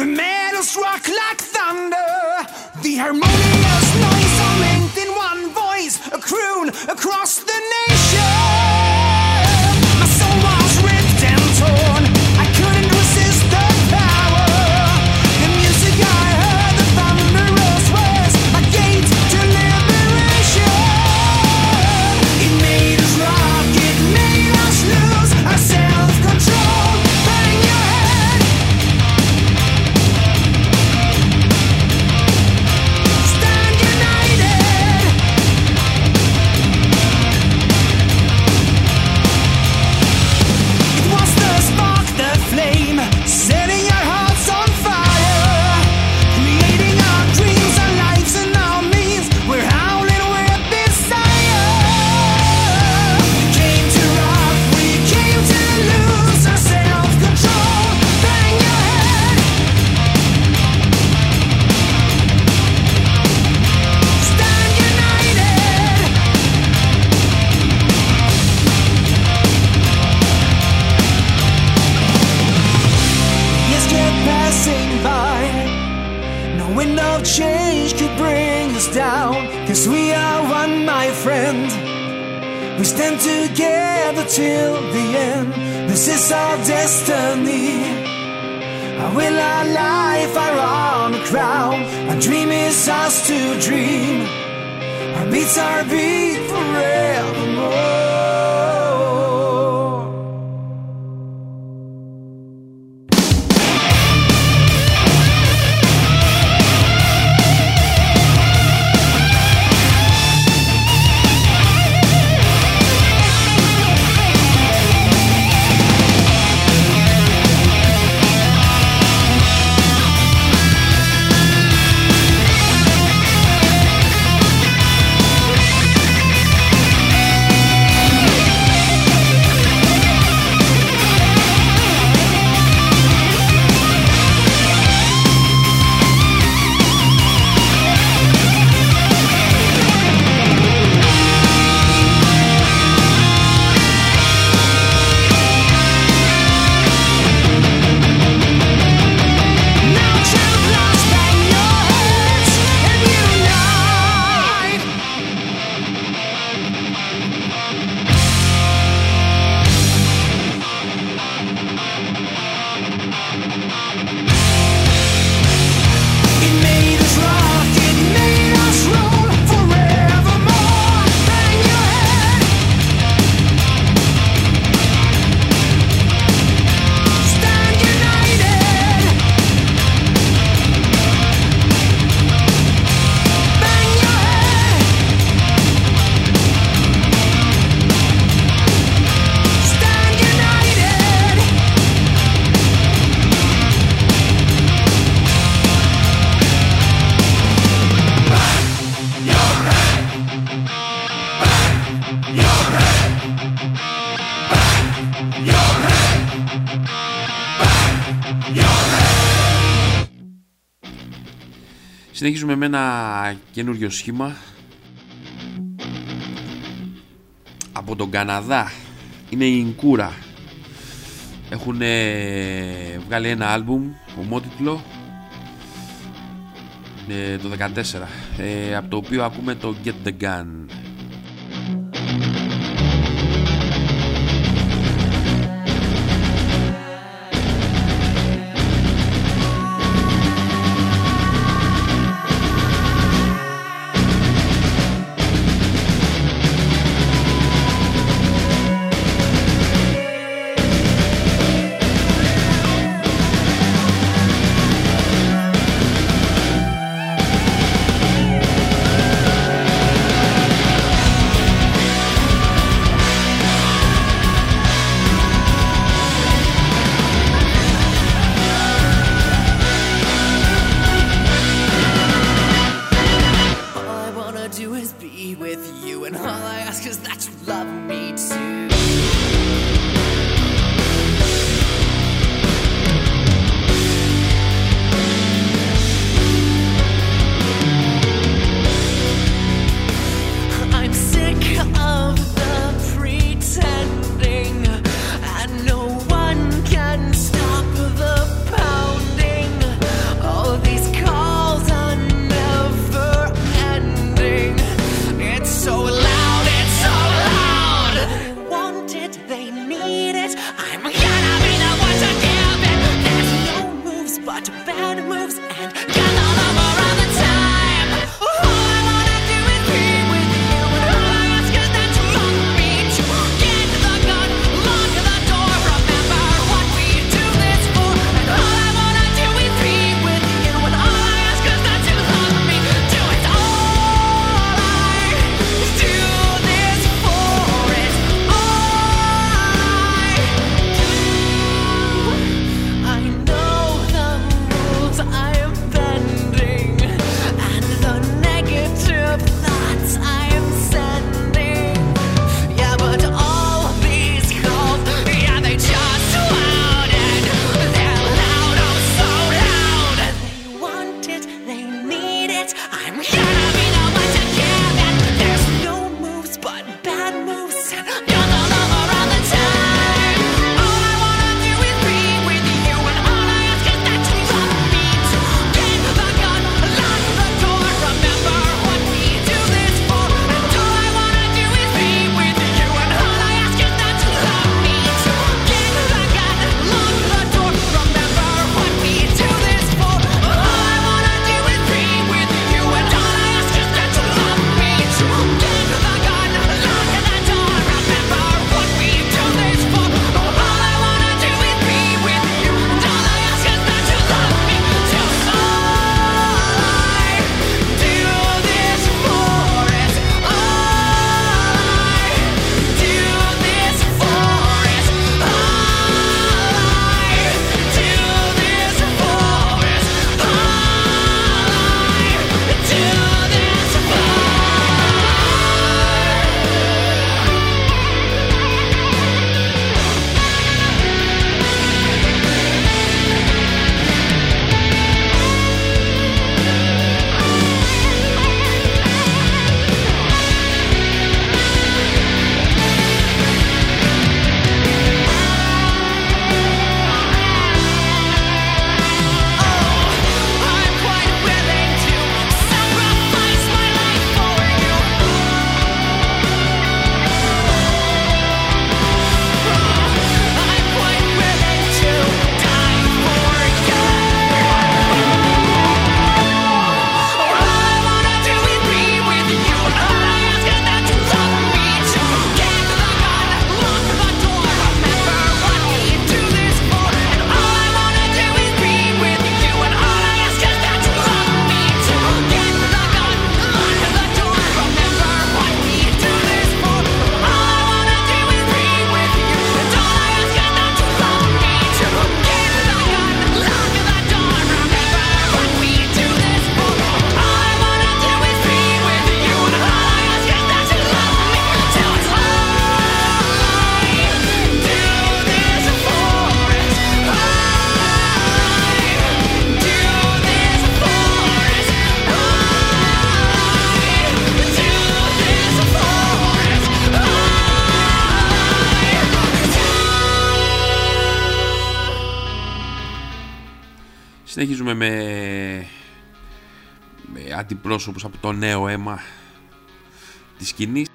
The metals rock like thunder. The harmony. are. Συνεχίζουμε με ένα καινούριο σχήμα από τον Καναδά. Είναι η Ινκούρα. Έχουν βγάλει ένα άλμπουμ ομότιτλο το 14 ε, από το οποίο ακούμε το Get The Gun Συνεχίζουμε με, με αντιπρόσωπους από το νέο αίμα της σκηνής.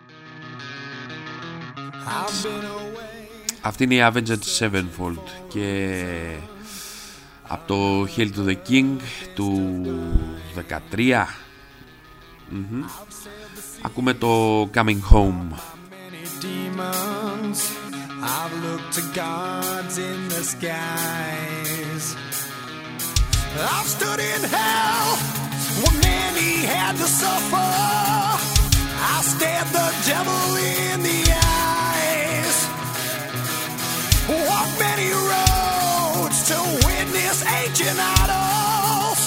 Αυτή είναι η Avenged Sevenfold και από το Hail to the King του 13 Μμμ. ακούμε το Coming Home demons. I've looked to gods in the skies. I've stood in hell where many had to suffer. I stared the devil in the eyes. Walked many roads to witness ancient idols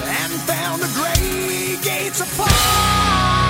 and found the great gates of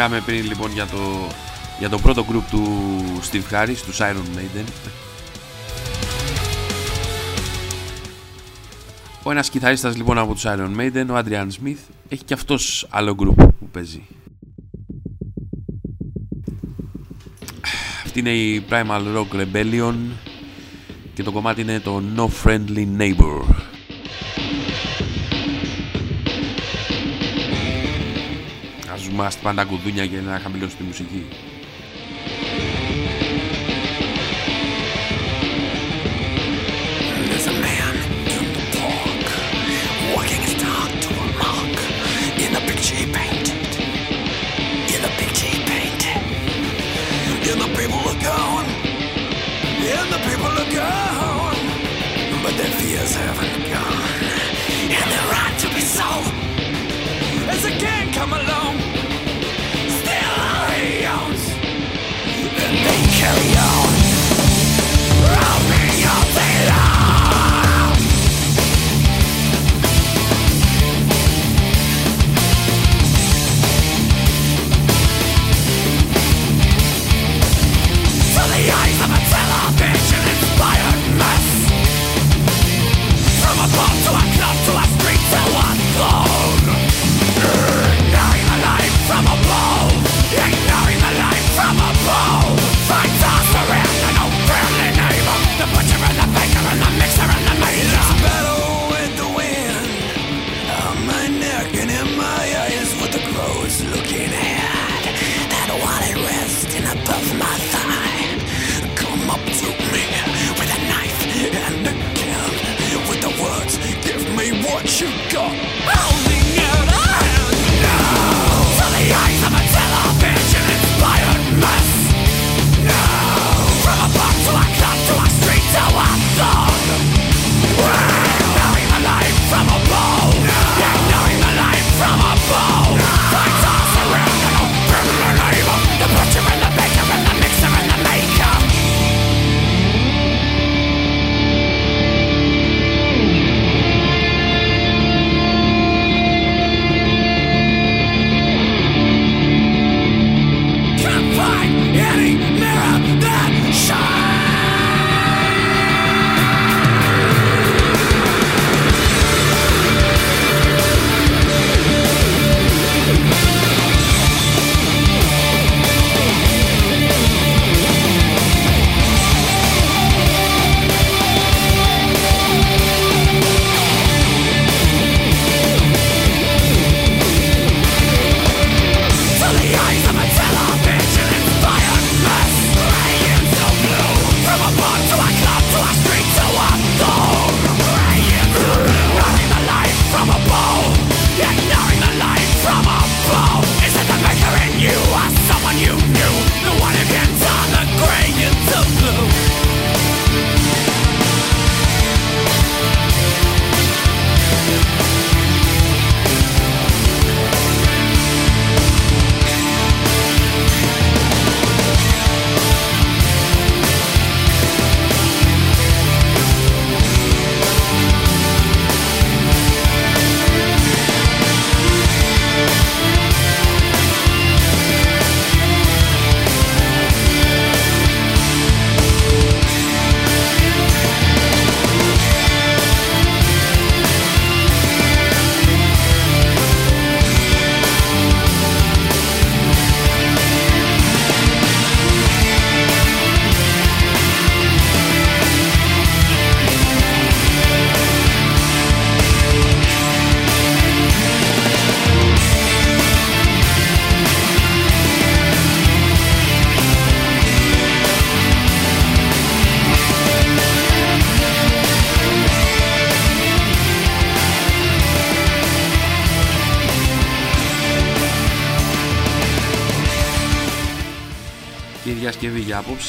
λέγαμε πριν λοιπόν για το, για το πρώτο group του Steve Harris, του Iron Maiden. Ο ένας κιθαρίστας λοιπόν από τους Iron Maiden, ο Adrian Smith, έχει και αυτός άλλο group που παίζει. Αυτή είναι η Primal Rock Rebellion και το κομμάτι είναι το No Friendly Neighbor. μα, πάντα κουδούνια για να χαμηλώσει τη μουσική.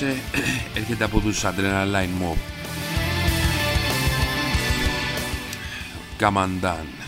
απόψε *clears throat* έρχεται από τους Adrenaline Mob. Καμαντάν.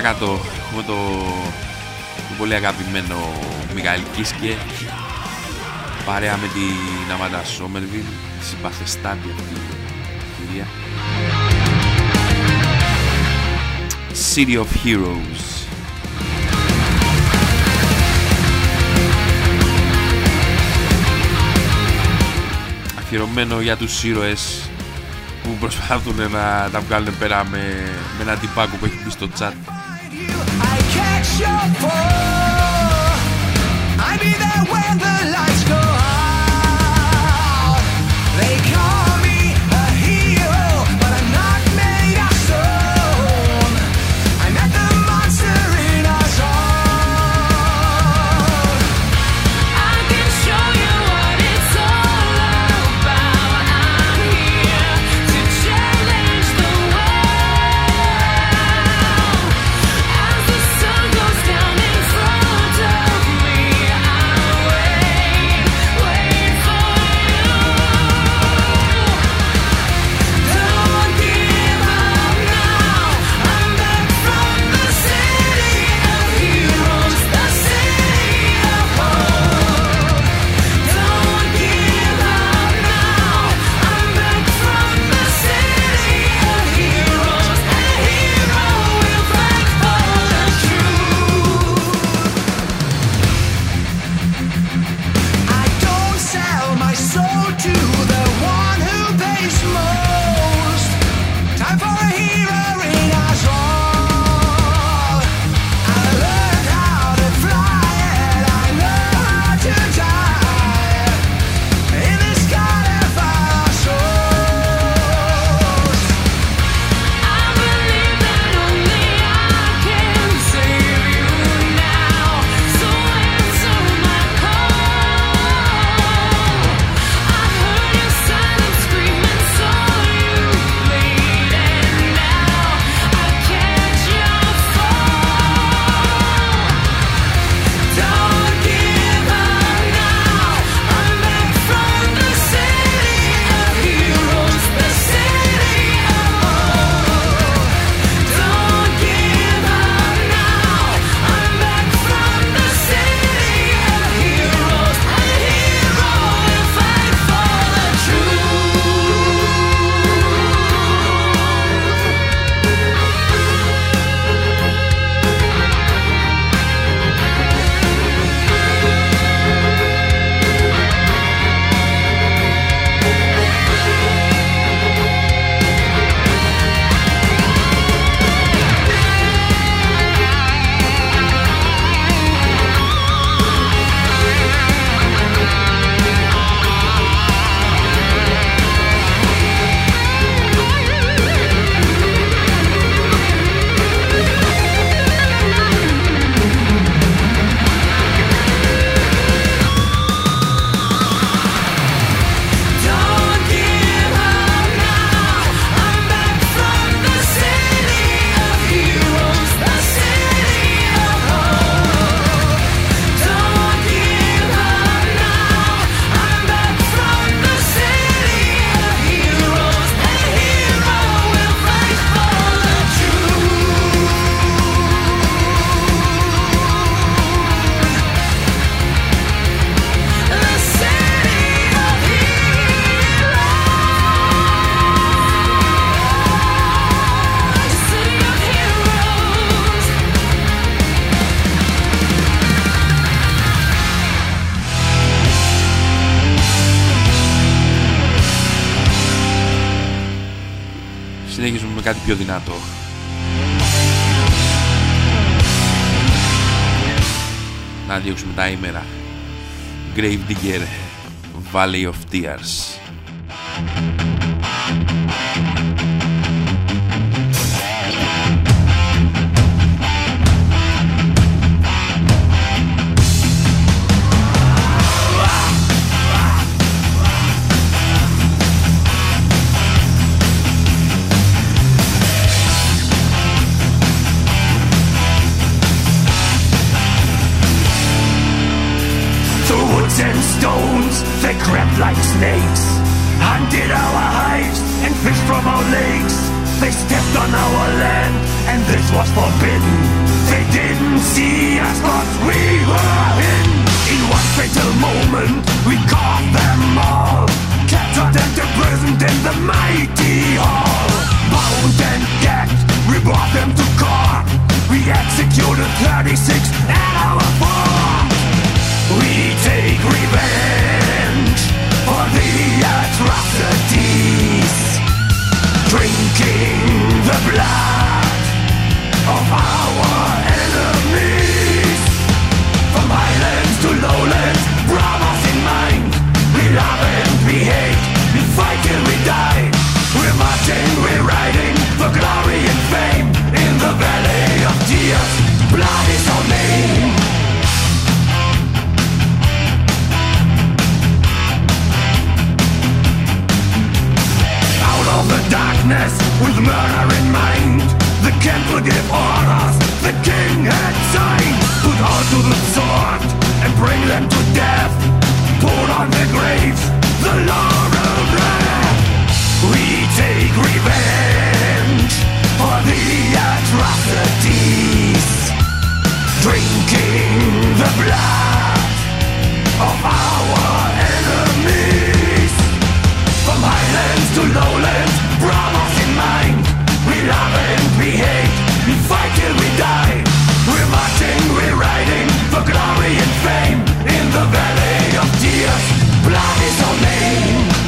παρακάτω. Έχουμε το, πολύ αγαπημένο Μιχαήλ Κίσκε παρέα με την Αμάντα Σόμερβιν συμπαθεστάτη αυτή η κυρία. City of Heroes. Αφιερωμένο για τους ήρωες που προσπαθούν να τα βγάλουν πέρα με, με ένα τυπάκο που έχει μπει στο chat. They come. πιο δυνατό. Να διώξουμε τα ημέρα. Grave Digger Valley of Tears. They crept like snakes, hunted our hives and fished from our lakes. They stepped on our land, and this was forbidden. They didn't see us, but we were in. In one fatal moment, we caught them all. Captured and imprisoned in the mighty hall. Bound and gagged, we brought them to court. We executed 36 at our farm. We take revenge atrocities. Drinking the blood of our enemies. From highlands to lowlands, brothers in mind. We love and we hate, we fight till we die. We're marching, we're riding for glory and fame. In the valley of tears, blood is our name. Darkness, with murder in mind, the king will give orders the king had signed. Put all to the sword and bring them to death. Put on their graves the laurel wreath. We take revenge for the atrocities. Drinking the blood of our enemies. Highlands to lowlands, brothers in mind. We love and we hate, we fight till we die. We're marching, we're riding for glory and fame. In the valley of tears, blood is our name.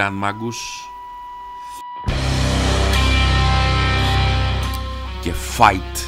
και αν και φάιτε.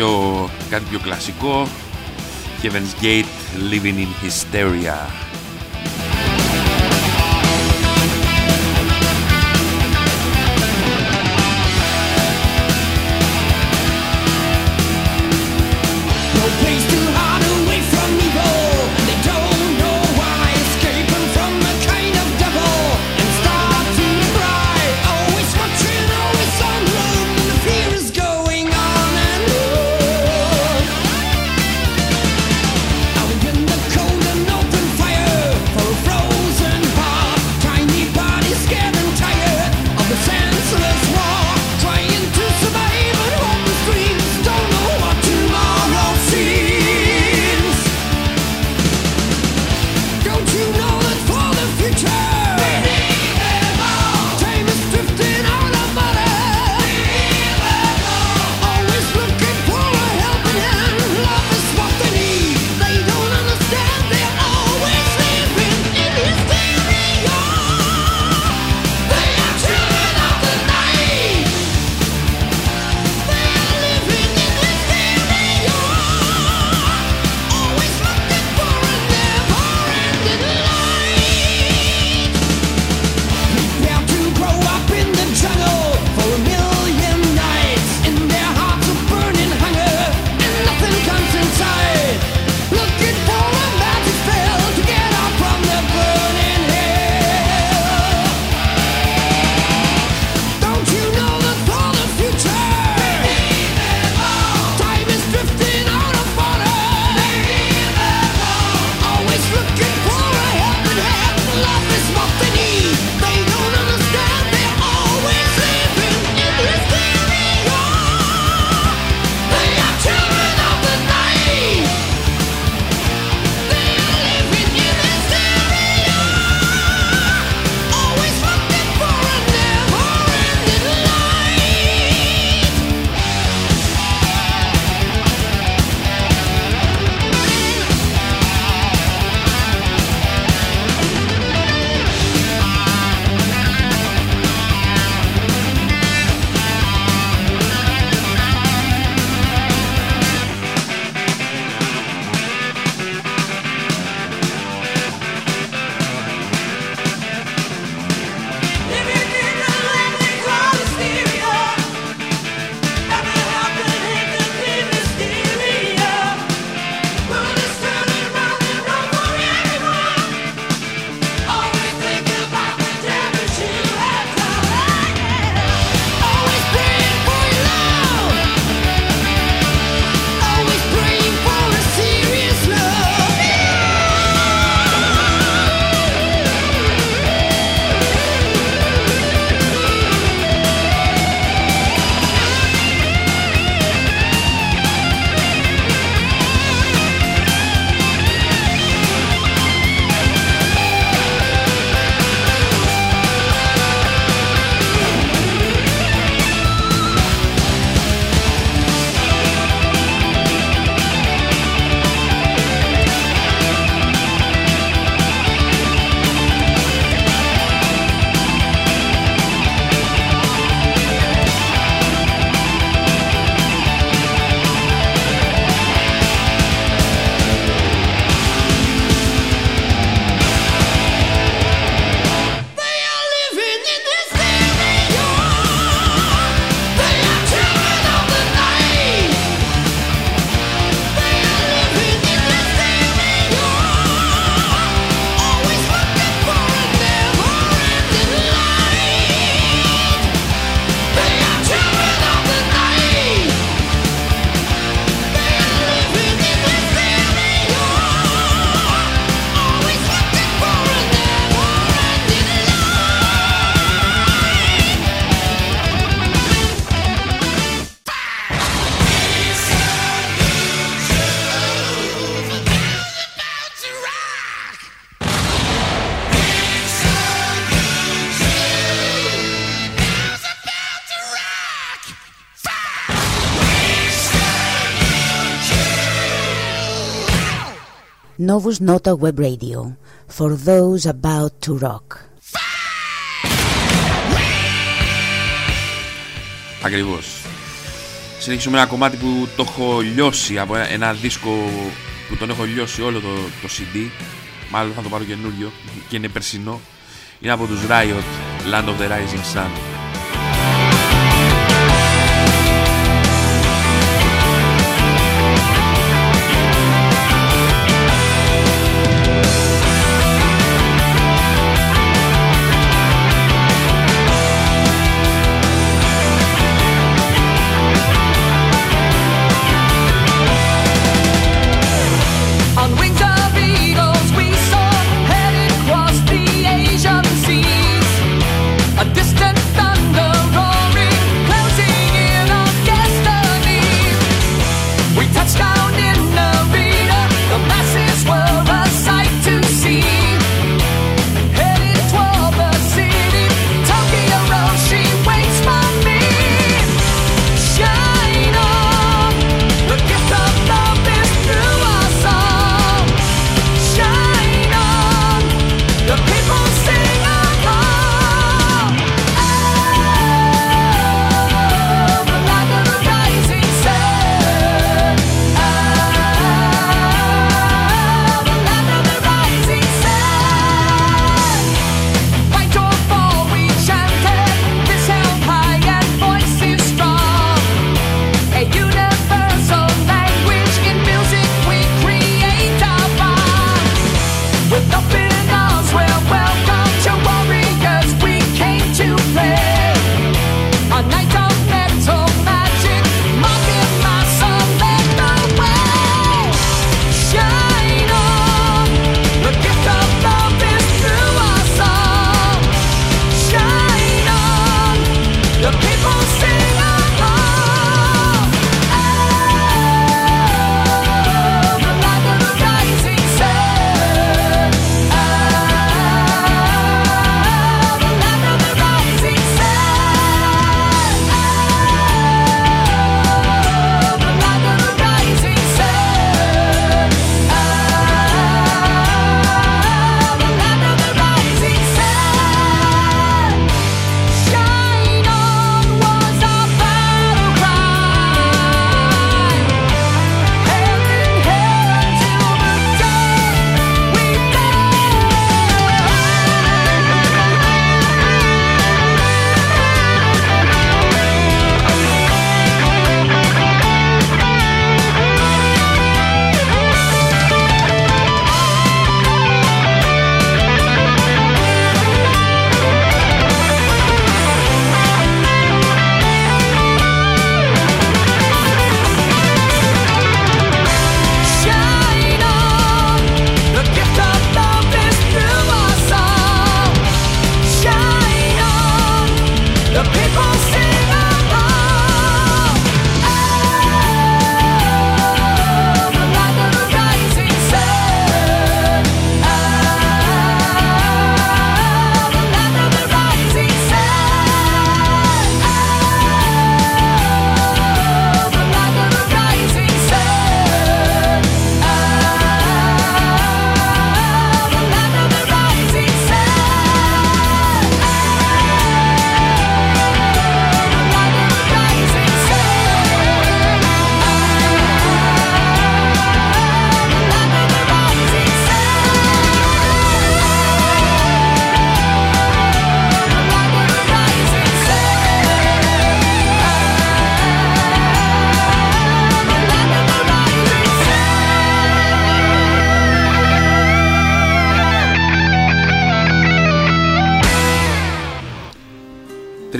πιο, κάτι πιο κλασικό. Heaven's Gate, Living in Hysteria. Novus Nota Web Radio for those about to rock. Ένα κομμάτι που το έχω λιώσει από ένα δίσκο που τον έχω λιώσει όλο το, το CD. Μάλλον θα το πάρω καινούριο και είναι περσινό. Είναι από τους Riot, Land of the Rising Sun.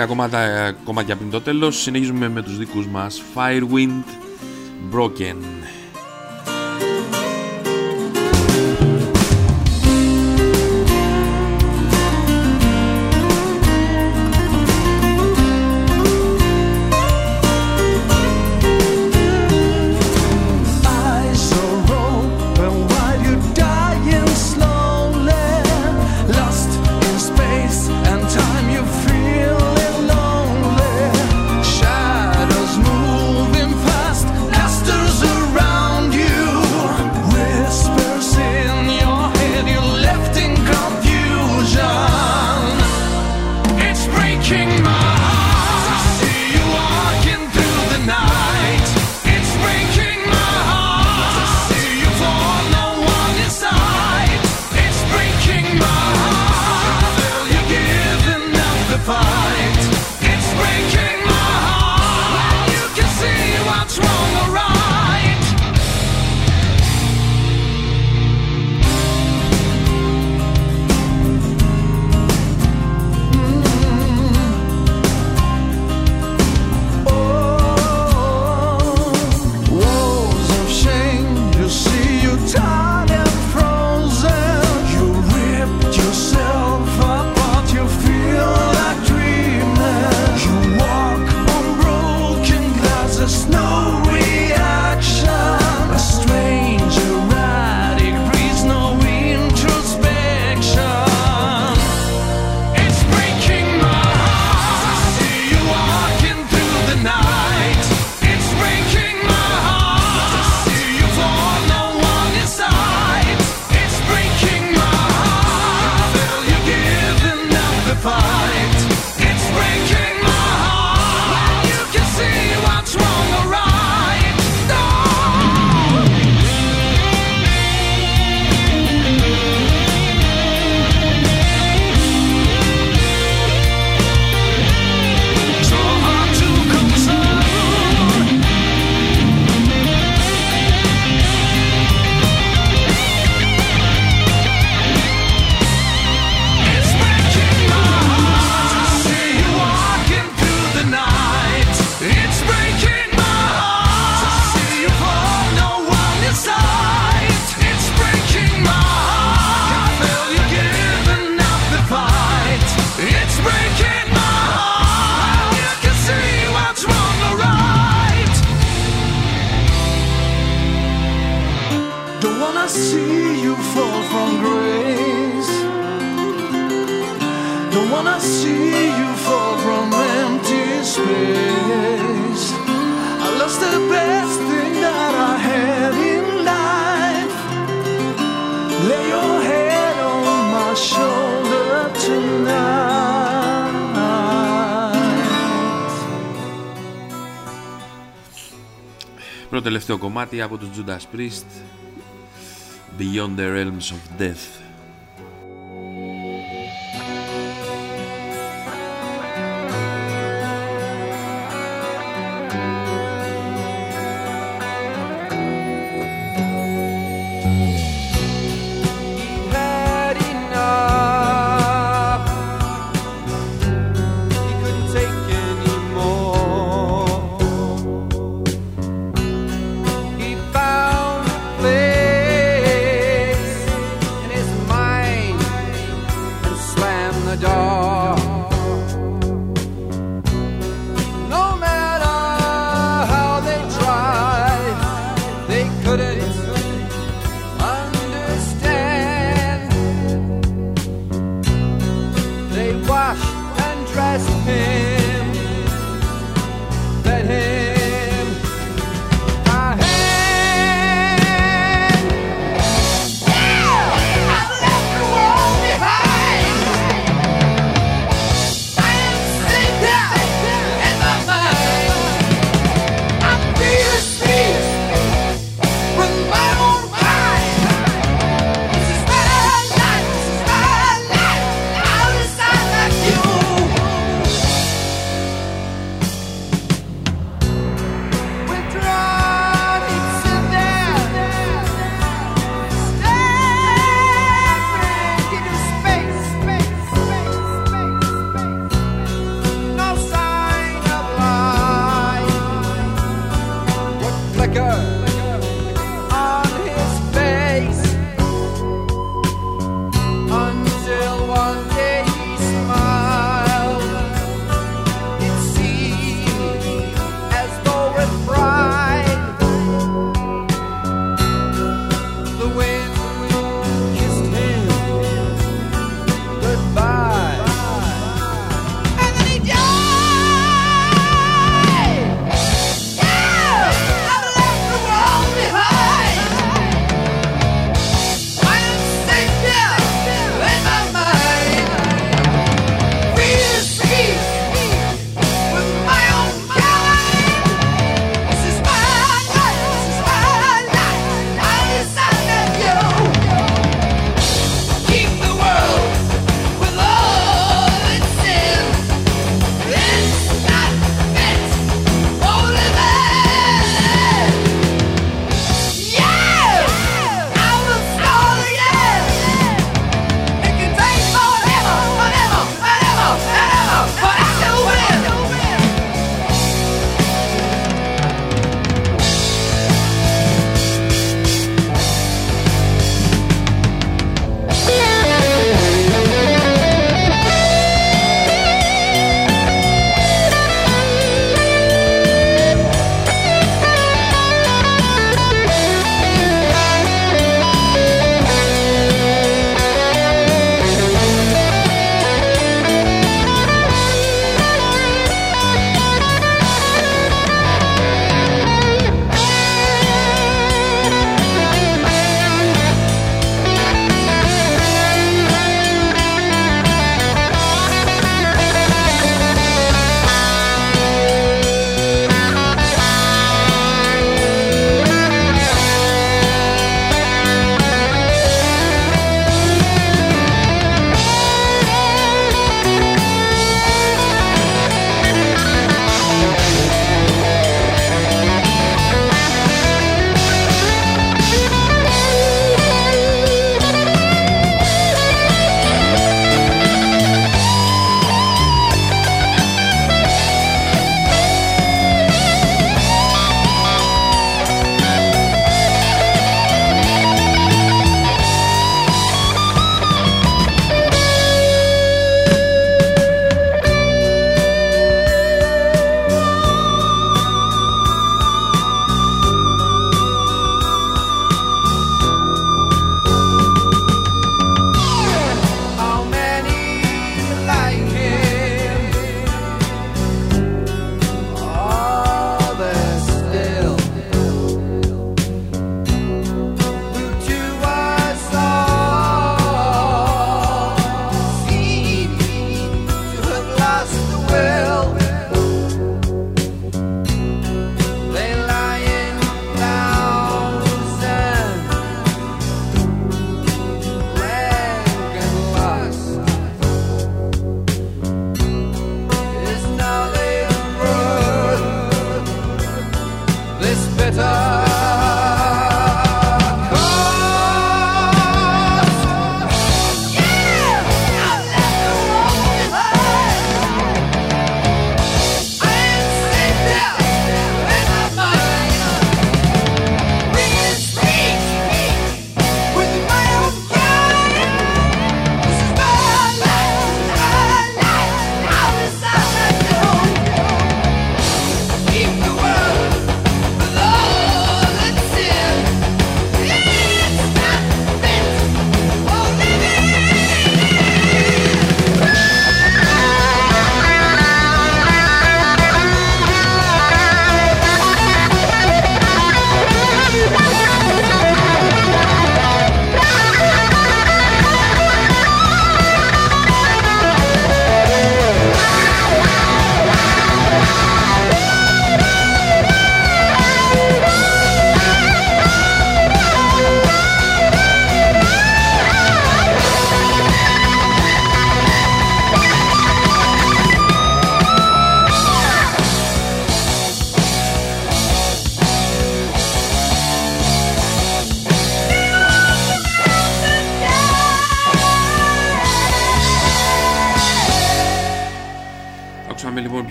Ακόμα κομμάτια, ε, κομμάτια πριν το τέλος. Συνεχίζουμε με τους δικούς μας. Firewind Broken. τελευταίο κομμάτι από τους Judas Priest Beyond the Realms of Death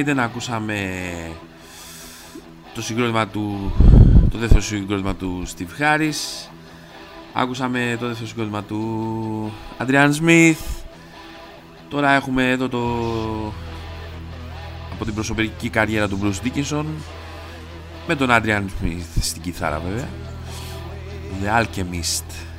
Maiden, ακούσαμε το συγκρότημα του, το δεύτερο συγκρότημα του Steve Harris, άκουσαμε το δεύτερο συγκρότημα του Adrian Smith, τώρα έχουμε εδώ το από την προσωπική καριέρα του Bruce Dickinson με τον Adrian Smith στην κιθάρα βέβαια. The Alchemist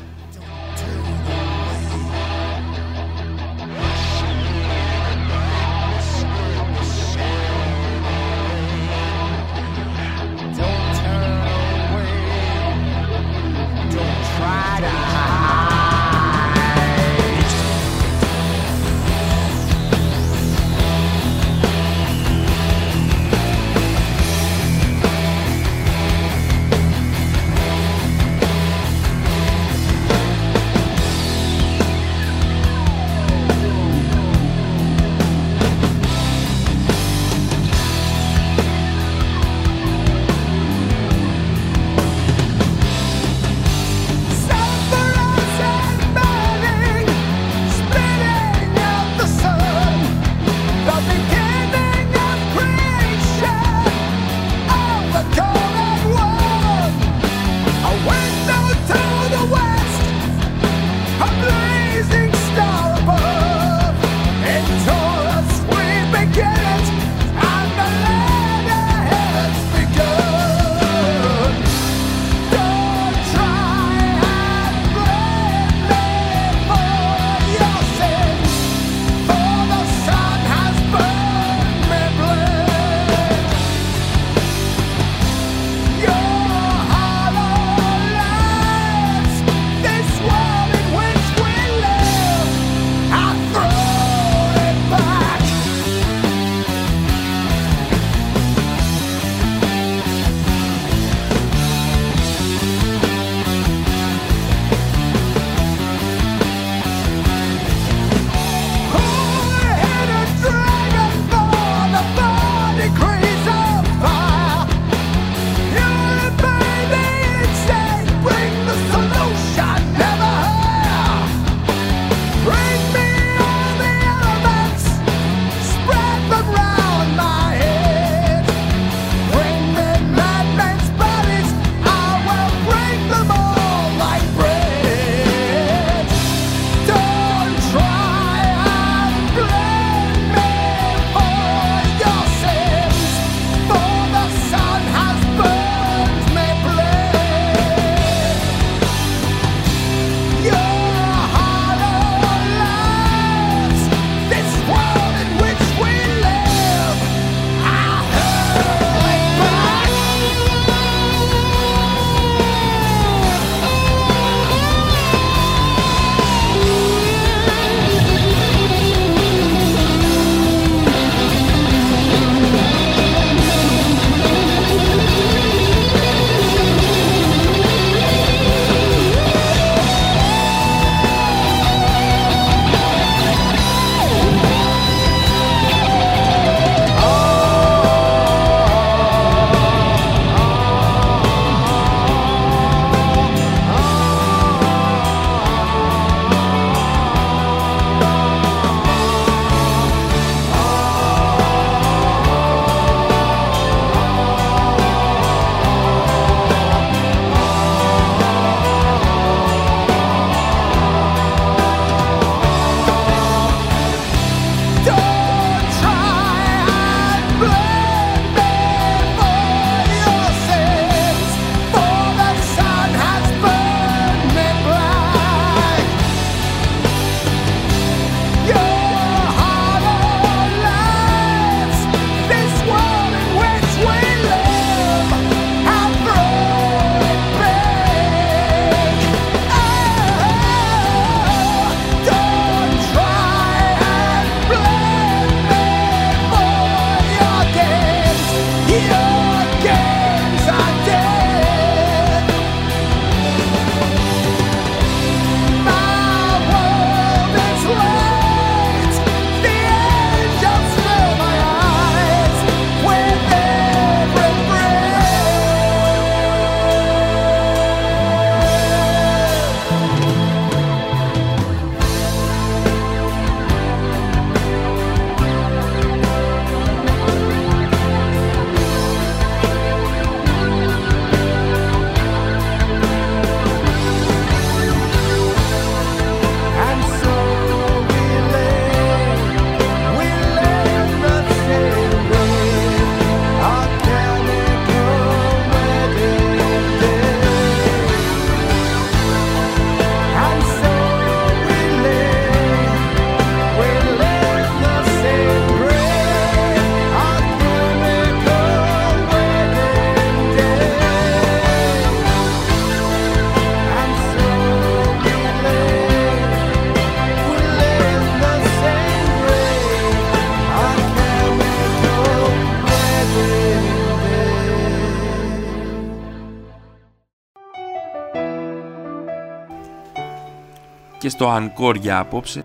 στο Ανκόρ για απόψε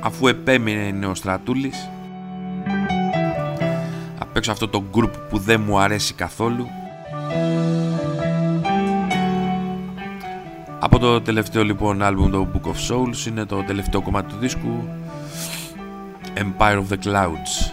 αφού επέμεινε ο Στρατούλης απ' έξω αυτό το γκρουπ που δεν μου αρέσει καθόλου από το τελευταίο λοιπόν άλμπουμ το Book of Souls είναι το τελευταίο κομμάτι του δίσκου Empire of the Clouds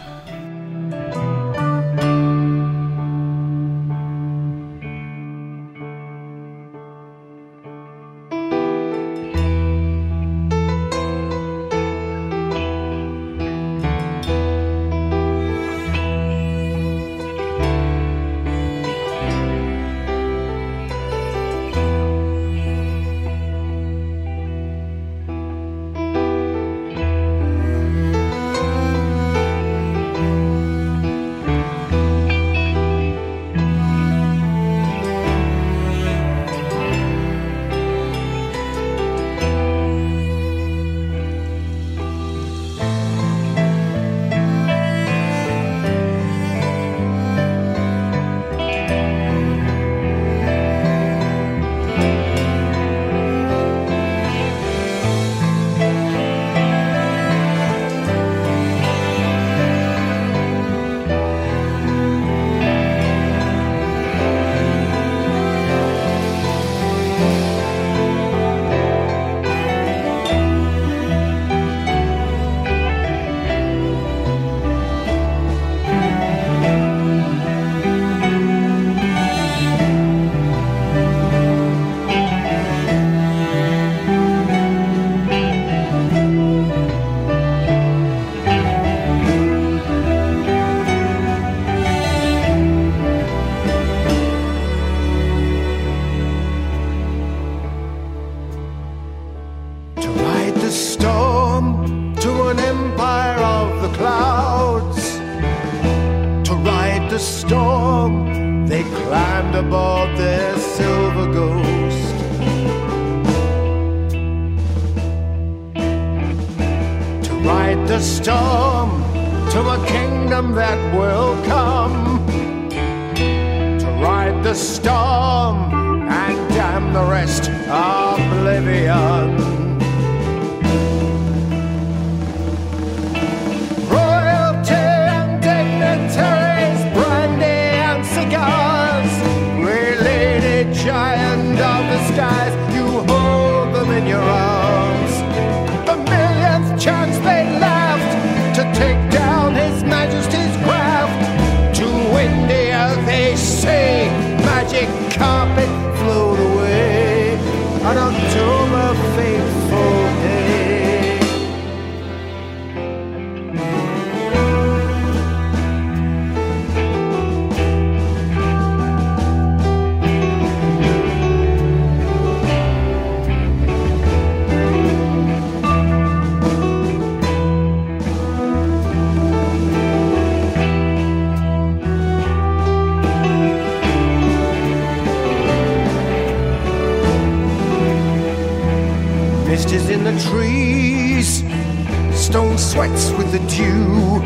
the dew.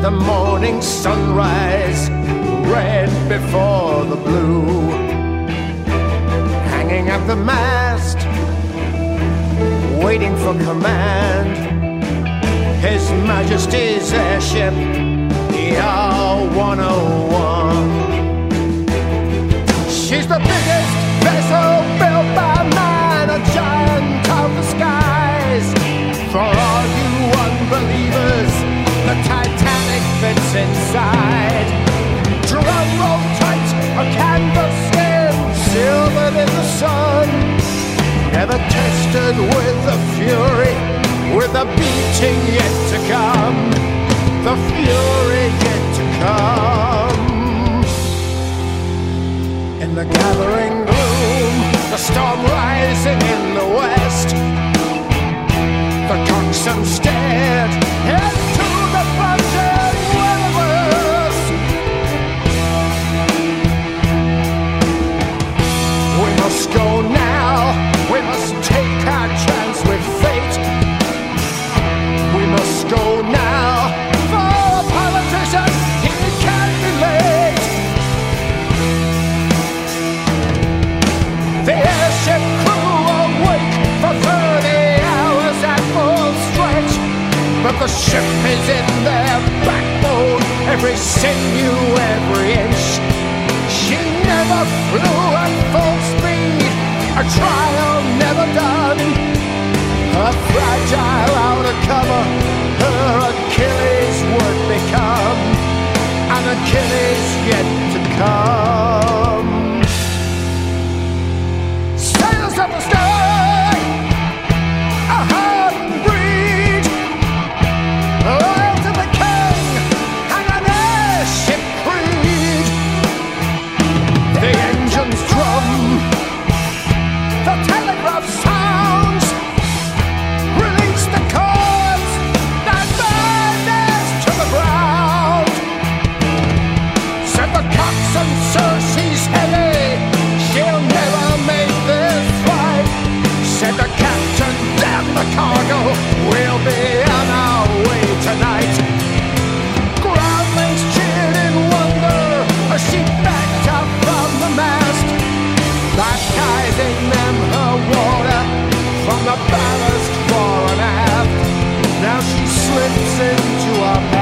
The morning sunrise, red before the blue. Hanging at the mast, waiting for command. His Majesty's airship, ER 101. She's the biggest vessel built by man, a giant of the skies. For the Titanic fits inside. Drum roll tight, a canvas skin, silvered in the sun. Never tested with the fury, with the beating yet to come. The fury yet to come. In the gathering gloom, the storm rising in the west. The coxswain stared go now. We must take ship is in their backbone, every sinew, every inch. She never flew at full speed, a trial never done. A fragile outer cover, her Achilles would become an Achilles yet to come. listen to our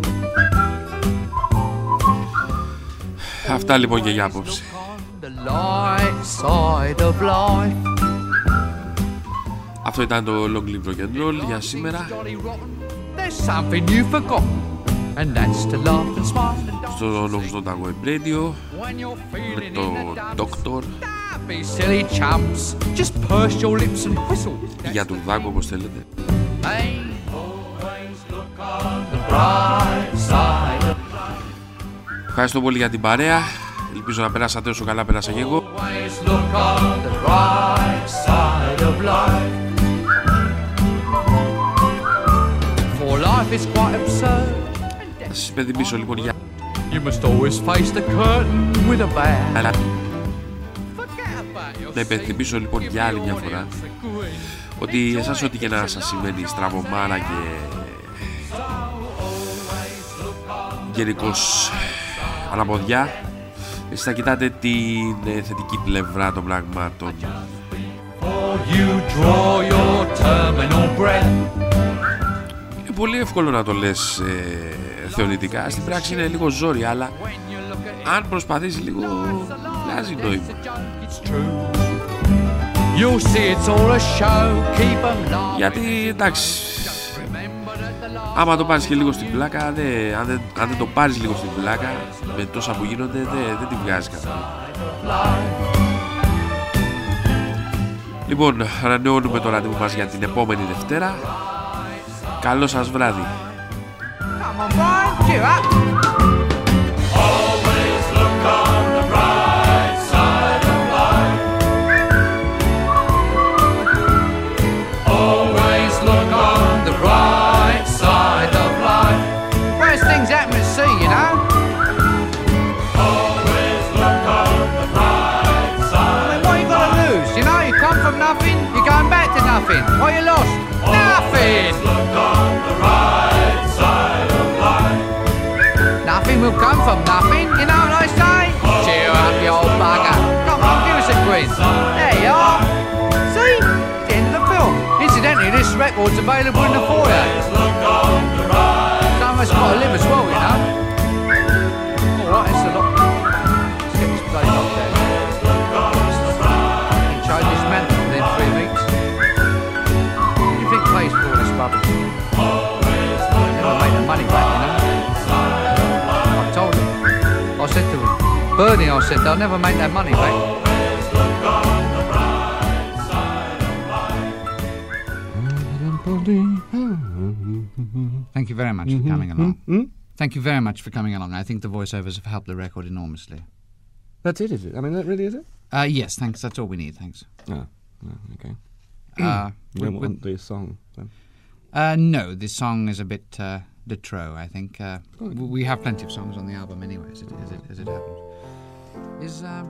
Αυτά λοιπόν και για απόψη. Αυτό ήταν το long live rock and roll για σήμερα. Στο long στο τα radio με το doctor. Για τον δάκο όπως θέλετε. Hey. Ευχαριστώ πολύ για την παρέα. Ελπίζω να περάσατε όσο καλά πέρασα και εγώ. Always look on the bright side of life. For life is quite absurd. Θα σας υπενθυμίσω λοιπόν για... You must always face the curtain with a bang. Αλλά... Forget about your Να υπενθυμίσω λοιπόν για άλλη μια φορά ότι εσάς ό,τι και να σας σημαίνει στραβωμάρα και γενικώς αναποδιά εσείς θα κοιτάτε την ε, θετική πλευρά των πραγμάτων Or you draw your terminal breath. Είναι πολύ εύκολο να το λες ε, θεωρητικά Στην πράξη είναι λίγο ζόρι Αλλά αν προσπαθείς λίγο Βγάζει νόημα It's true. You'll see it's all a show. Keep 'em laughing. Γιατί εντάξει Άμα το πάρεις και λίγο στην πλάκα δεν, αν, δεν, αν δεν το πάρεις λίγο στην πλάκα Με τόσα που γίνονται δεν, δεν τη βγάζεις καθόλου. Λοιπόν, ανανεώνουμε το ραντεβού μας για την επόμενη Δευτέρα. Καλό σας βράδυ record's available in the foyer. Of us got to live as well, you know. Alright, it's a lot. Let's get this bloody locked down. Can charge this man within three weeks. Do you think pays for all this rubbish? Never made the money back, you know. I told him. I said to him, Bernie, I said, they'll never make that money back. Very much for coming along. Thank you very much for coming along. I think the voiceovers have helped the record enormously. That's it, is it? I mean, that really is it? Uh, yes, thanks. That's all we need. Thanks. Oh, oh, okay. *clears throat* Uh, you don't want the song, then? Uh, no, this song is a bit uh, de trop. I think uh, we have plenty of songs on the album anyway, as it, as it, as it happens. Is um,